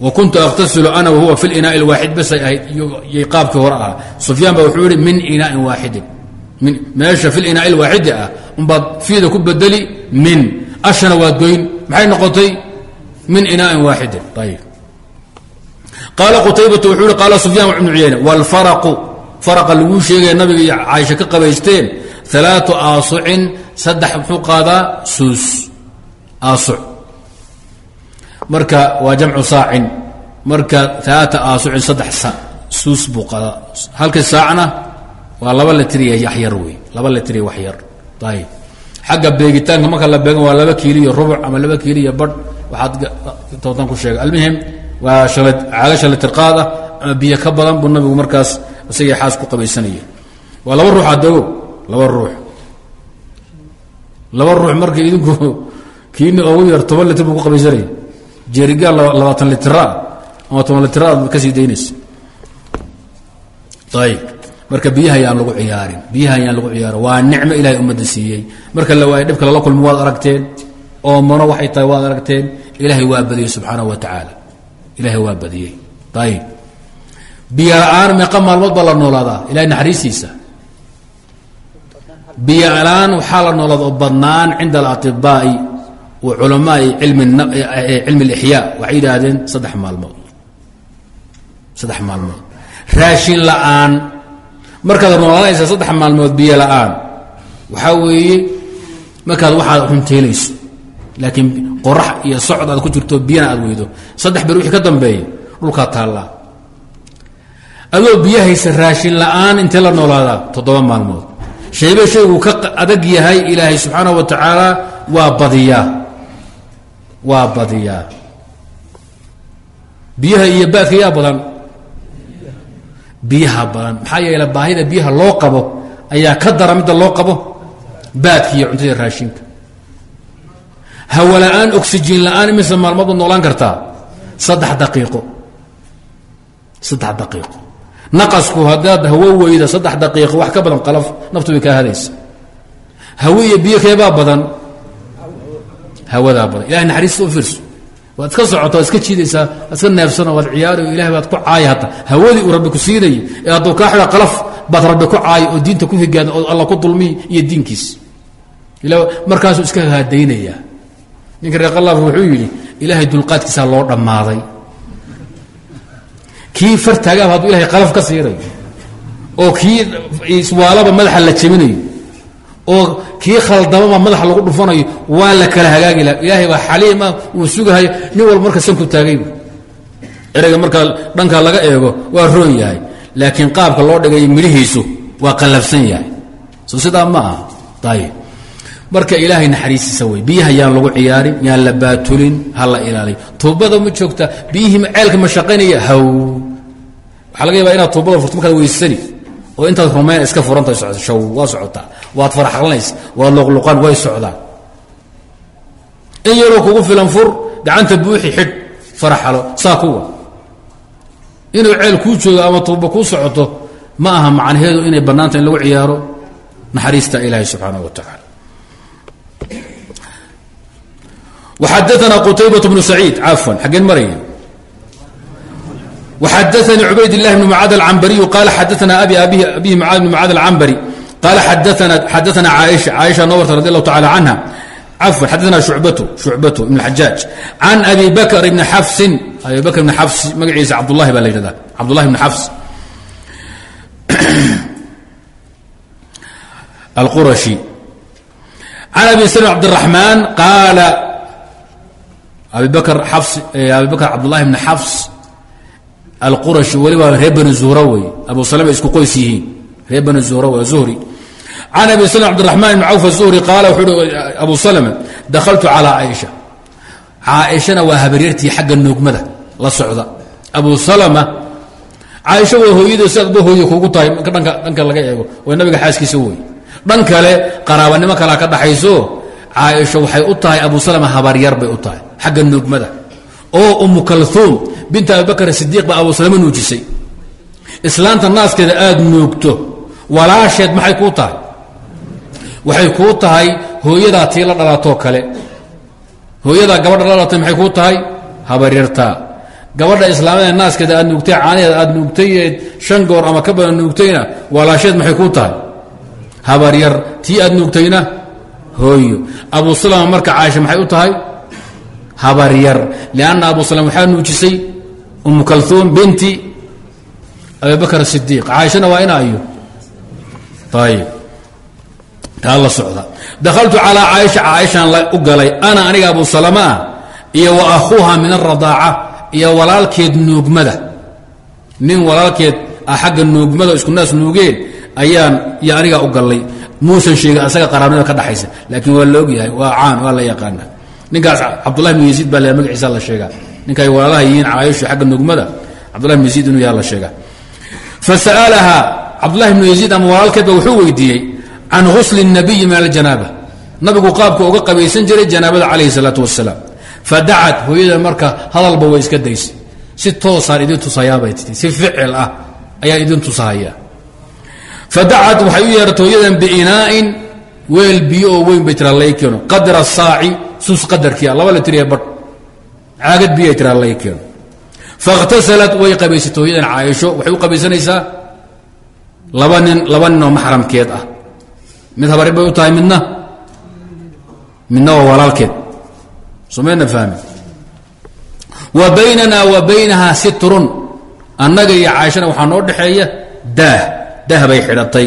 Wa kuntu aqtasilu ana wahuwa fi linaai alwaaxid basay ahayd iyo qaabkii hore ahaa. Sufyaan ba wuxuu yihi min inaain waaxidin. Meesha fi linaai alwaaxidi ah umbaad fiida ku bedeli min. Ashana waad goyn maxay noqotay? Min inaain waaxidin ayib qaala qutaybatu wuxuu yihi qaala sufyaan ibnu cuyayne wاlfaraqu faraqa laguu sheegaya nabiga iyo caaisha ka qabaysteen alaau aasucin saddex muxuu qaadaa suus aasuc. Marka waa jamcu saacin. Marka alaaa aasucin saddex sa suus buu qaadaa. Halkii saacna waa laba litriya yaxyar wey laba litriya waxyar ayib xagga beegitaanka marka la beegan waa laba kiili iyo rubuc ama laba kiili iyo badh. Waxaad tootan ku sheegay. Almuhim waa caaga shalitirqaad ah ama biyo ka badan buu nabigu markaas isagii xaas ku qabaysanaya waa laba ruux adogo laba ruux laba ruux marka idinku kiini ugu yar toban litr buu ku qabaysanaya jerigaan labaatan litraa ama toban litraad ka sii daynaysa. Ayib. Marka biyaha yaan lagu ciyaarin. Biyaha yaan lagu ciyaarin. Waa nicmo ilahay ummadda siiyey. Marka la waayo dhibka lala kulmi waad aragteen. Oo mano waxay tahay waad aragteen. Ilaahay waa badiyey subxaanahu wa tacaala. Ilaahay waa badiyey. Ayib. Biyo la'aan meeqa maalmood baa la noolaadaa. Ilahay naxariistiisa biyo la'aan waxaa la noolaada oo badnaan cinda alatibaai wa culamaai cilmi اlixyaa waxay yidhaahdeen saddex maalmood saddex maalmood raashin la'aan markaad noolaanaysa saddex maalmood biyo la'aan waxaa weeye markaad waxaad runteelayso laakiin qorax iyo socod aad ku jirto biyana aad weydo saddex ber wixii ka dambeeya dhulkaa taallaa adoo biyo haysa raashin la'aan intee la noolaadaa toddoba maalmood shaybe shayguu ka adag yahay ilaahay subxaanahu wa tacaala waa badiyaa. Waa badiyaa. Biyaha iyo baadka yaa badan. Biyaha badan. Maxaa yeele baahida biyaha loo qabo ayaa ka dara midda loo qabo baadka iyo cuntada raashinka. Hawo la'aan oxygen la'aan imise maalmood noolaan kartaa? Saddex daqiiqo. Saddex daqiiqo naqasku haddaad hawo weyda saddex daqiiqo wax ka badan qalaf naftu way kaa hadaysa. Hawo iyo biyo keebaa badan hawadaa badan. Ilahay naxariista u fiirso. Waad iska socota waad iska jiidaysaa waad iska neefsano waad ciyaari o ilahay baad ku caaya hadda. Hawadii uu rabbi ku siinayay ee hadduu kaa xidha qalaf baad rabbi ku caaya oo diinta ku higaada oo alla ku dulmiy iyo diinkiis. Ila markaasuu iska haadaynayaa. Ninka reer qalaf wuxuu yidhi ilaahay dulqaadkiisaa loo dhammaaday kii fartaagaaba hadduu ilahay qalaf ka siirayo oo kii iswaalaba madaxa la jebinayo oo kii khaldamaba madaxa lagu dhufanayo waa la kala hagaagi laha ilaahay baa xaliima uu sugahayo nin walba marka sanku taagaybu ereyga marka dhanka laga eego waa roon yahay laakiin qaabka loo dhigay midhihiisu waa qallafsan yahay. Soo sidaa ma aha. Ayib marka ilaahay naxariistiisa wey biyaha yaan lagu ciyaarin yaan la baatulin ha la ilaaliyo tuubada ma joogta biyihii ceelka ma shaqaynaya haw. Waxaa laga yaabaa inaad tuubada furto markaad weysani oo intaad rumayn iska furantahay socota shaw waa socotaa waad farxalanaysa waad luqluqaan way socdaan. In yaroo kugu filan fur gacanta buuxi xidh faraxalo saa kuwa. Inuu ceel kuu joogo ama tuuba kuu socoto ma aha macnaheedu inay bannaanta in lagu ciyaaro. Naxariista ilaahi subxaana wa tacaala وxadثna qتaybaة بن سعيid cafوا xageen maraya وxadثnii cubayd الlah بن mعاad الcambري qال xadثna abi abihi mعاad بن mعاad الcambري qال xadثna cاaشha cاaشha nowrt رضي الله taعالى عنها cafوا xadثna شhuعبة شhuعبة بن الحajاaج عن أbي bكر بن xفsi abi bكر بن xفs magaciisa cabdالlahi baa la yhahda cabdالlahi بن xفs الqرشي عن أbي سلم عبدالرحمن qاaل abi bakr abi bakr cabdulahi bni xafs alqurashi weliba reer bani zuhra wey abu salama isku qoys yihiin reer bani zuhra waa zuhri. Can abi slm cbdiraxmaan ibn cawf azuhri qaala wuxuu uhi abu salama dakhaltu calaa caaisha caaishana waa habaryartii xagga nuugmada la socda. Abu salama caaisha waa hooyada si adba hooye kuugu tahay dhanka laga eego waa nabiga xaaskiisa wey dhan kale qaraabanimo kalea ka dhaxayso caaisha waxay u tahay abu salama habaryar bay u tahay xagga nuugmada. Oo umu kalhuum binta abibakr sidiiq baa abu salama nuujisay. Islaanta naaskeeda aada nuugto walaasheed maxay kuu tahay? Waxay kuu tahay hooyadaa tii la dhalatoo kale. Hooyadaa gabadha la dhalatay maxay kuu tahay? Habaryartaa gabadha islaamada naaskeeda aad nuugtay caanaheeda aad nuugtayeed shan goor ama ka badan nuugtayna walaasheed maxay kuu tahay? Habaryar. Tii aad nuugtayna? Hooyo. Abu salama marka caaisha habaryar lianna abu salama waxaa nuujisay umu kalhuum binti abibakr sidiiq caaishana waa ina ayo taa la socda dakhaltu calaa caaisha caaishaan u galay ana aniga abu salama iyo wa akhuuha min aradaaca iyo walaalkeed nuugmada nin walaalkeed ah xagga nuugmada isku naas nuugeen ayaan iyo anigaa u gallay muusan sheegin asaga qaraabnimada ka dhaxaysa laakiin waa la ogyahay waa caan waa la yaqaana ninkaas cabdullahi bn yaziid baa la magaciisa la sheegaa ninka ay walaalaha yihiin caaisha xagga nuugmada cabdullahi bn yaziid inuu yaha la sheegaa fasa'alaha cabdullahi bnu yaziid ama walaalkeedba wuxuu weydiiyey can husli الnabiyi min aljanaaba nabigu qaabka uga qabaysan jiray janaabada calayhi الsalaatu wasalaam fadacad hooyada marka hadalba way iska daysay si toosaan idin tusayaabay tii si ficil ah ayaan idin tusahaya fadacad waxay u yeeratay hooyadan biinaa'in weel biyo oo weyn bay tiraa lay keeno qadra saaci sus qadarkiia laba la tiriya badh. Caagad biyoay tiraa lay keeno faاkhtasalat way qabaysatay hooyadan caaisho waxay u qabaysanaysaa? Laba nin laba nin oo maxramkeed ah. Mid habari bay u tahay midna? Midna waa walaalkeed. Somayna fahmi wa baynana wa baynaha sitrun. Annaga iyo caaishana waxaa noo dhexeeya daah. Daah bay xidhatay.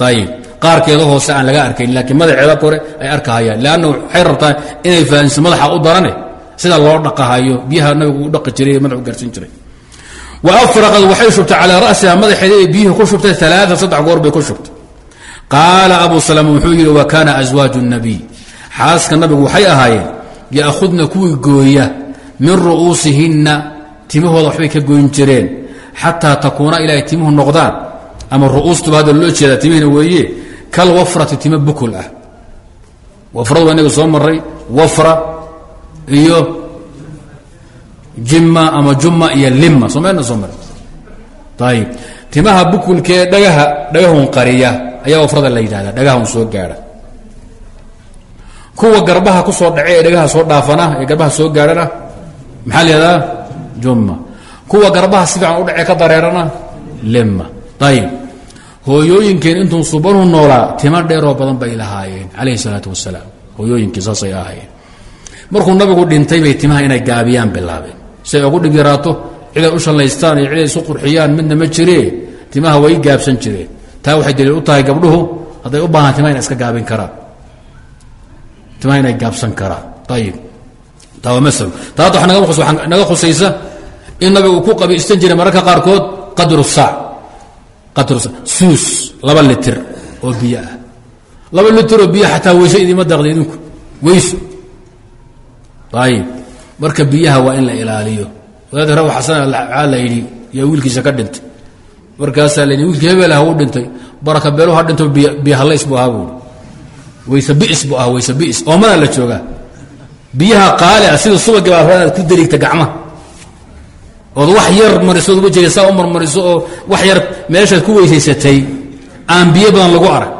Ayib qaarkeeda hoose aan laga arkayn laakiin madaxeeda kore ay arkahayaan. Leanna waxay rabtaa inay fahanso madaxa u darane sida loo dhaqahayo biyaha nabigu u dhaqi jiray madaxu gaarsiin jiray. Wa afraqad waxay shubtay calaa ra'siha madaxeeda ee biyihii ku shubtay alaaa saddex goor bay ku shubtay. Qaala abu salama wuxuu yidhi wa kaana aswaaju الnabiy xaaska nabigu waxay ahaayeen ya'khudna kuwii gooya min ru'uusihinna timahooda waxbay ka goyn jireen xataa takuuna ilaahay timuhu noqdaan. Ama ru'uustuba hadda loo jeedaa timihina weeye kal wafrati timo bukul ah. Wafradu waa inaga soo maray wafra iyo jimma ama jumma iyo limma. Somayna soo maray ayib timaha bukulkee dhagaha dhagahun qariya ayaa wafrada la yidhahdaa dhagahun soo gaadha. Kuwa garbaha ku soo dhace ee dhagaha soo dhaafana ee garbaha soo gaadhana maxaa la yihahdaa jumma. Kuwa garbaha si fiican u dhace ka dareerana limma. Ayib hooyooyinkeen intuu subanuhu noolaa tima dheeroo badan bay lahaayeen calayhi salaatu wasalaam hooyooyinkii saasay ahaayeen. Markuu nabigu dhintay bay timaha inay gaabiyaan bilaabeen. Si ay ugu dhib yaraato ciday u shallaystaan iyo ciday isu qurxiyaan midna ma jiree timaha way gaabsan jireen. Taa waxay daliil u tahay gabdhuhu hadday u baahan timaha inay iska gaabin karaan. Timaha inay gaabsan karaan. Ayib taa waa masalo taa hadda waxaa naga khusaysa in nabigu ku qabiistan jiray mararka qaarkood qadru saac suus laba litir oo biyo ah. Laba litir oo biyo xataa weyse idima daqda idinku. Weyso ayib marka biyaha waa in la ilaaliyo. Wadaad raw xasan waxaa la yidhi yaa wiilkiisa ka dhintay. Markaasaa la yidhi wiilkii hebel ah u dhintay. Baraka beelu ha dhinto biyo hallays buu ahaa buui wayse bi'is buu ahaa wayse bi'is. Oomanaa la joogaa. Biyaha qaali ah sida subagii baa raad ku dariigta gacmaha ood wax yar mariso uga jeeda saa u marmariso oo wax yar meeshaad ku weysaysatay aan biyo badan lagu arag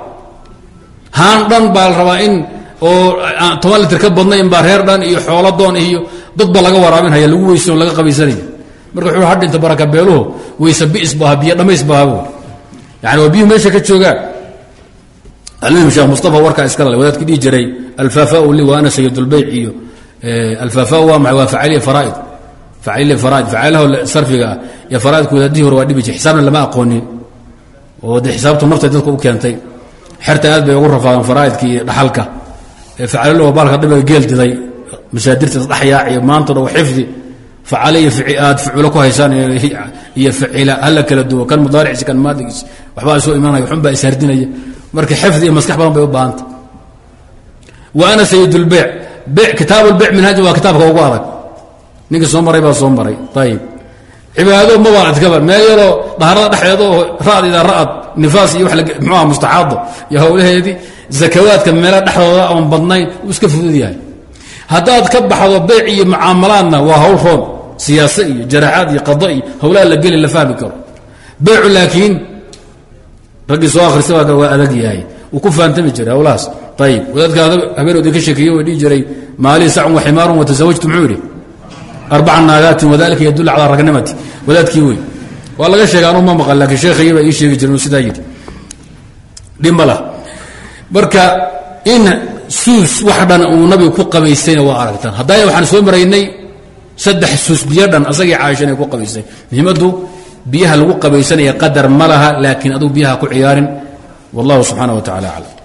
haan dhan baa la rabaa in oo toban litir ka badnayn baa reer dhan iyo xoolo doon iyo dad ba laga waraabinhaya lagu weyso laga qabaysanaya marka wuxuu ha dhinta baraka beeluhu weyse bi'is bu ahaa biyo dhammays bu ahaa buui yani waa biyuhu meesha ka joogaan almuhim sheekh mustafa warkaa iska lale wadaadki dhihi jiray alfaafau li wa ana sayidulbeyc iyo alfaafau waa maxay waa facaliya faraaid sarfiga iyo faraaidku wadaadihii hore waa dhibi jir xisaabna lama aqoonin oo dee xisaabtu martay dadka u keentay xerta aad bay ugu rafaadeen faraaidka iyo dhaxalka facalilo baalka dhibiga geel diday masaadirta isdhexyaaciyo maanta dhow xifdi facale iyo aad fuculo ku haysaan iyo facila hala kala duwo kan mudaariciisa kan maadigiisa waxbaa isoo imanaya waxunbaa ishardinaya marka xifdi iyo maskax badan bay u baahanta wa ana sayid lbeyc beyc kitaab lbeyc minhaaji waa kitaabka ugu adag ninkii soo maray baa soo maray. Ayib cibaado ma waaadkaba meel yaroo daharada dhexdeeda oo ra'd idaa ra'ad nifaas iyo mxuaha mustaxaado iyo howlaheedii zakawaadka meela dhexdooda oon badnayn uu iska fudud yahay. Haddaad ka baxdo beyc iyo mucaamalaadna waa hawl roon. Siyaase iyo jaraacaad iyo qada iyo la geli la fahmi karo. Beycu laakiin raggii soo akhrisaba waa adag yahay. Wuu ku fahamtami jiray howlahaas ayib wadaadka habeenooda ka sheekeeye way dhihi jiray maalii sacun wa ximaarun wa muxuu yidhi arbaca naagaatin wadalika yadul calaa ragnimati wadaadkii wey waa laga sheega anuu ma maqan laakiin sheekhayii baa ii sheegi jiren sidaa yidhi dhimala marka in suus wax uu nabigu ku qabaystayna waa aragtaan haddana waxaan soo maraynay saddex suus biyo asagii caaisha ku qabaystay muhiimaddu biyaha lagu qabaysanaya qadar ma laha laakiin biyaha ku ciyaarin wallahu subxaana wa tacala aclam